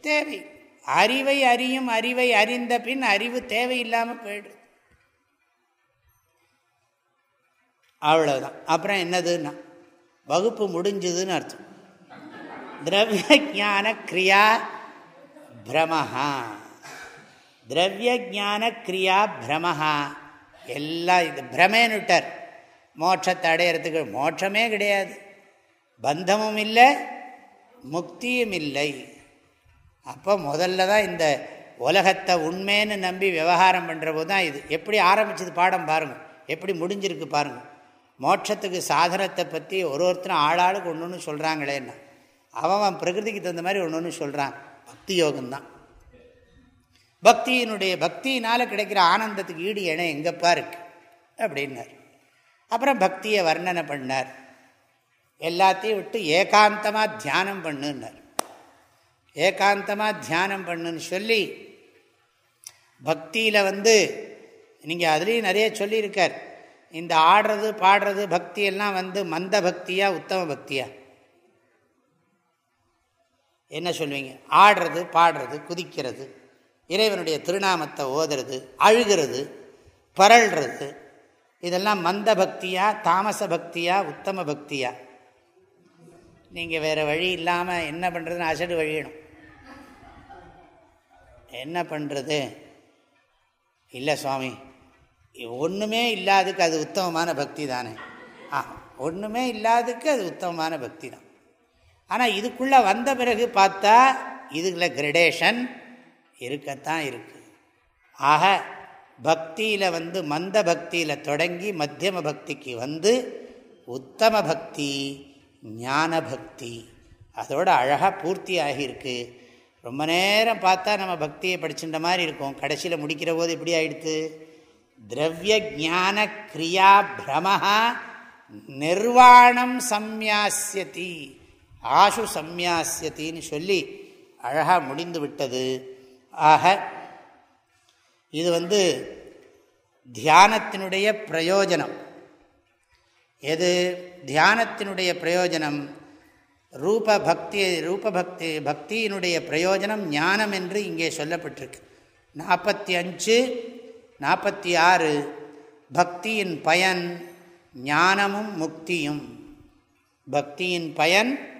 தேவை. அறிவை அறியும் அறிவை அறிந்த பின் அறிவு தேவையில்லாமல் போயிடுது. அவ்வளோதான் அப்புறம் என்னதுன்னா வகுப்பு முடிஞ்சதுன்னு அர்த்தம். திரவிய ஜான கிரியா பிரமஹா. திரவிய ஜான கிரியா பிரமஹா. எல்லாம் இது பிரமேனுட்டர் மோட்சத்தை அடையிறதுக்கு மோட்சமே கிடையாது. பந்தமும் இல்லை முக்தியும் இல்லை. அப்போ முதல்ல தான் இந்த உலகத்தை உண்மைன்னு நம்பி விவகாரம் பண்ணுற போது தான் இது. எப்படி ஆரம்பிச்சது பாடம் பாருங்கள் எப்படி முடிஞ்சிருக்கு பாருங்கள் மோட்சத்துக்கு சாதனத்தை பற்றி ஒரு ஒருத்தரும் ஆளாளுக்கு ஒன்றுன்னு சொல்கிறாங்களேன்னா அவன் பிரகிருதிக்கு தகுந்த மாதிரி ஒன்று ஒன்று சொல்கிறான் பக்தி யோகம்தான். பக்தியினுடைய பக்தியினால் கிடைக்கிற ஆனந்தத்துக்கு ஈடு இணை எங்கப்பா இருக்கு? அப்படின்னார். அப்புறம் பக்தியை வர்ணனை பண்ணார். எல்லாத்தையும் விட்டு ஏகாந்தமாக தியானம் பண்ணுன்னார். ஏகாந்தமாக தியானம் பண்ணுன்னு சொல்லி பக்தியில் வந்து நீங்கள் அதுலேயும் நிறைய சொல்லியிருக்கார். இந்த ஆடுறது பாடுறது பக்தியெல்லாம் வந்து மந்த பக்தியாக உத்தம பக்தியாக என்ன சொல்வீங்க? ஆடுறது பாடுறது குதிக்கிறது இறைவனுடைய திருநாமத்தை ஓதுறது அழுகிறது பரள்றது இதெல்லாம் மந்த பக்தியா தாமச பக்தியா உத்தம பக்தியா? நீங்கள் வேறு வழி இல்லாமல் என்ன பண்ணுறதுன்னு அசடு வழியணும். என்ன பண்ணுறது இல்லை சுவாமி ஒன்றுமே இல்லாததுக்கு அது உத்தமமான பக்தி தானே. ஆ ஒன்றுமே இல்லாததுக்கு அது உத்தமமான பக்தி தான். ஆனால் இதுக்குள்ளே வந்த பிறகு பார்த்தா இதில் கிரடேஷன் இருக்கத்தான் இருக்குது ஆக பக்தியில் வந்து மந்த பக்தியில் தொடங்கி மத்தியம பக்திக்கு வந்து உத்தம பக்தி ஞான பக்தி அதோட அழகாக பூர்த்தி ஆகியிருக்கு ரொம்ப நேரம் பார்த்தா நம்ம பக்தியை படிச்சுட்ட மாதிரி இருக்கும். கடைசியில் முடிக்கிற போது எப்படி ஆயிடுத்து? திரவிய ஜான கிரியா பிரமஹா நிர்வாணம் சம்யாசியதி ஆசு சம்யாசியத்தின்னு சொல்லி அழகாக முடிந்து விட்டது. ஆக இது வந்து தியானத்தினுடைய பிரயோஜனம். எது? தியானத்தினுடைய பிரயோஜனம் ரூப பக்தி ரூப பக்தி பக்தியினுடைய பிரயோஜனம் ஞானம் என்று இங்கே சொல்லப்பட்டிருக்கு. நாற்பத்தி அஞ்சு நாற்பத்தி ஆறு பக்தியின் பயன் ஞானமும் முக்தியும். பக்தியின் பயன்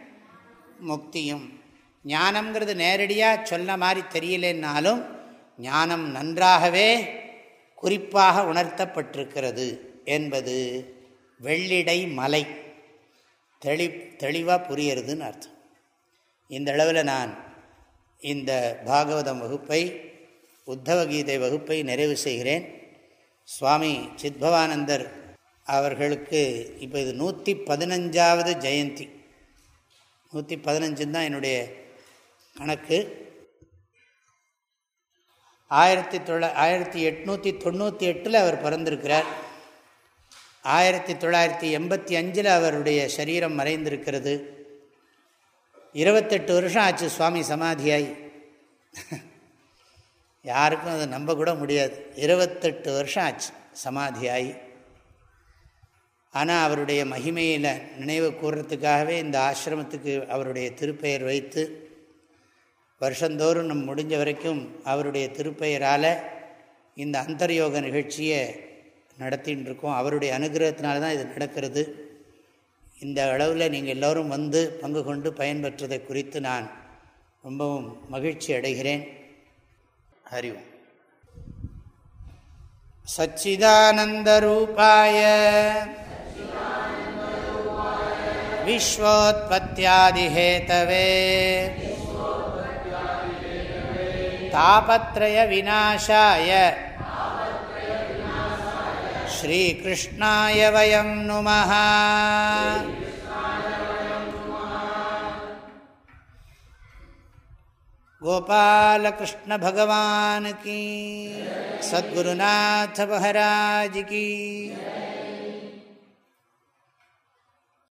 முக்தியும். ஞானம்ங்கிறது நேரடியாக சொன்ன மாதிரி தெரியலன்னாலும் ஞானம் நன்றாகவே குறிப்பாக உணர்த்தப்பட்டிருக்கிறது என்பது வெள்ளிடை மலை. தெளி தெளிவாக புரியறதுன்னு அர்த்தம். இந்த அளவில் நான் இந்த பாகவதம் வகுப்பை உத்தவகீதை வகுப்பை நிறைவு செய்கிறேன். சுவாமி சித்பவானந்தர் அவர்களுக்கு இப்போ இது நூற்றி பதினஞ்சாவது ஜெயந்தி. நூற்றி பதினஞ்சுன்னு தான் என்னுடைய கணக்கு. ஆயிரத்தி தொள்ள ஆயிரத்தி எட்நூற்றி தொண்ணூற்றி எட்டில் அவர் பிறந்திருக்கிறார். ஆயிரத்தி தொள்ளாயிரத்தி எண்பத்தி அஞ்சில் அவருடைய சரீரம் மறைந்திருக்கிறது. இருபத்தெட்டு வருஷம் ஆச்சு சுவாமி சமாதியாய். யாருக்கும் அதை நம்ப கூட முடியாது. இருபத்தெட்டு வருஷம் ஆச்சு சமாதியாகி ஆனால் அவருடைய மகிமையில் நினைவு கூறுறதுக்காகவே இந்த ஆசிரமத்துக்கு அவருடைய திருப்பெயர் வைத்து வருஷந்தோறும் நம் முடிஞ்ச வரைக்கும் அவருடைய திருப்பெயரால் இந்த அந்தர்யோக நிகழ்ச்சியை நடத்தின்னு இருக்கோம் அவருடைய அனுகிரகத்தினால தான் இது நடக்கிறது இந்த அளவில் நீங்கள் எல்லோரும் வந்து பங்கு கொண்டு பயன்பெற்றதை குறித்து நான் ரொம்பவும் மகிழ்ச்சி அடைகிறேன் ஹரி ஓம் सच्चिदानन्दरूपाय विश्वोत्पत्त्यादिहेतवे तापत्रयविनाशाय श्रीकृष्णाय वयं नुमः गोपालकृष्ण भगवान की सद्गुरुनाथ महाराज की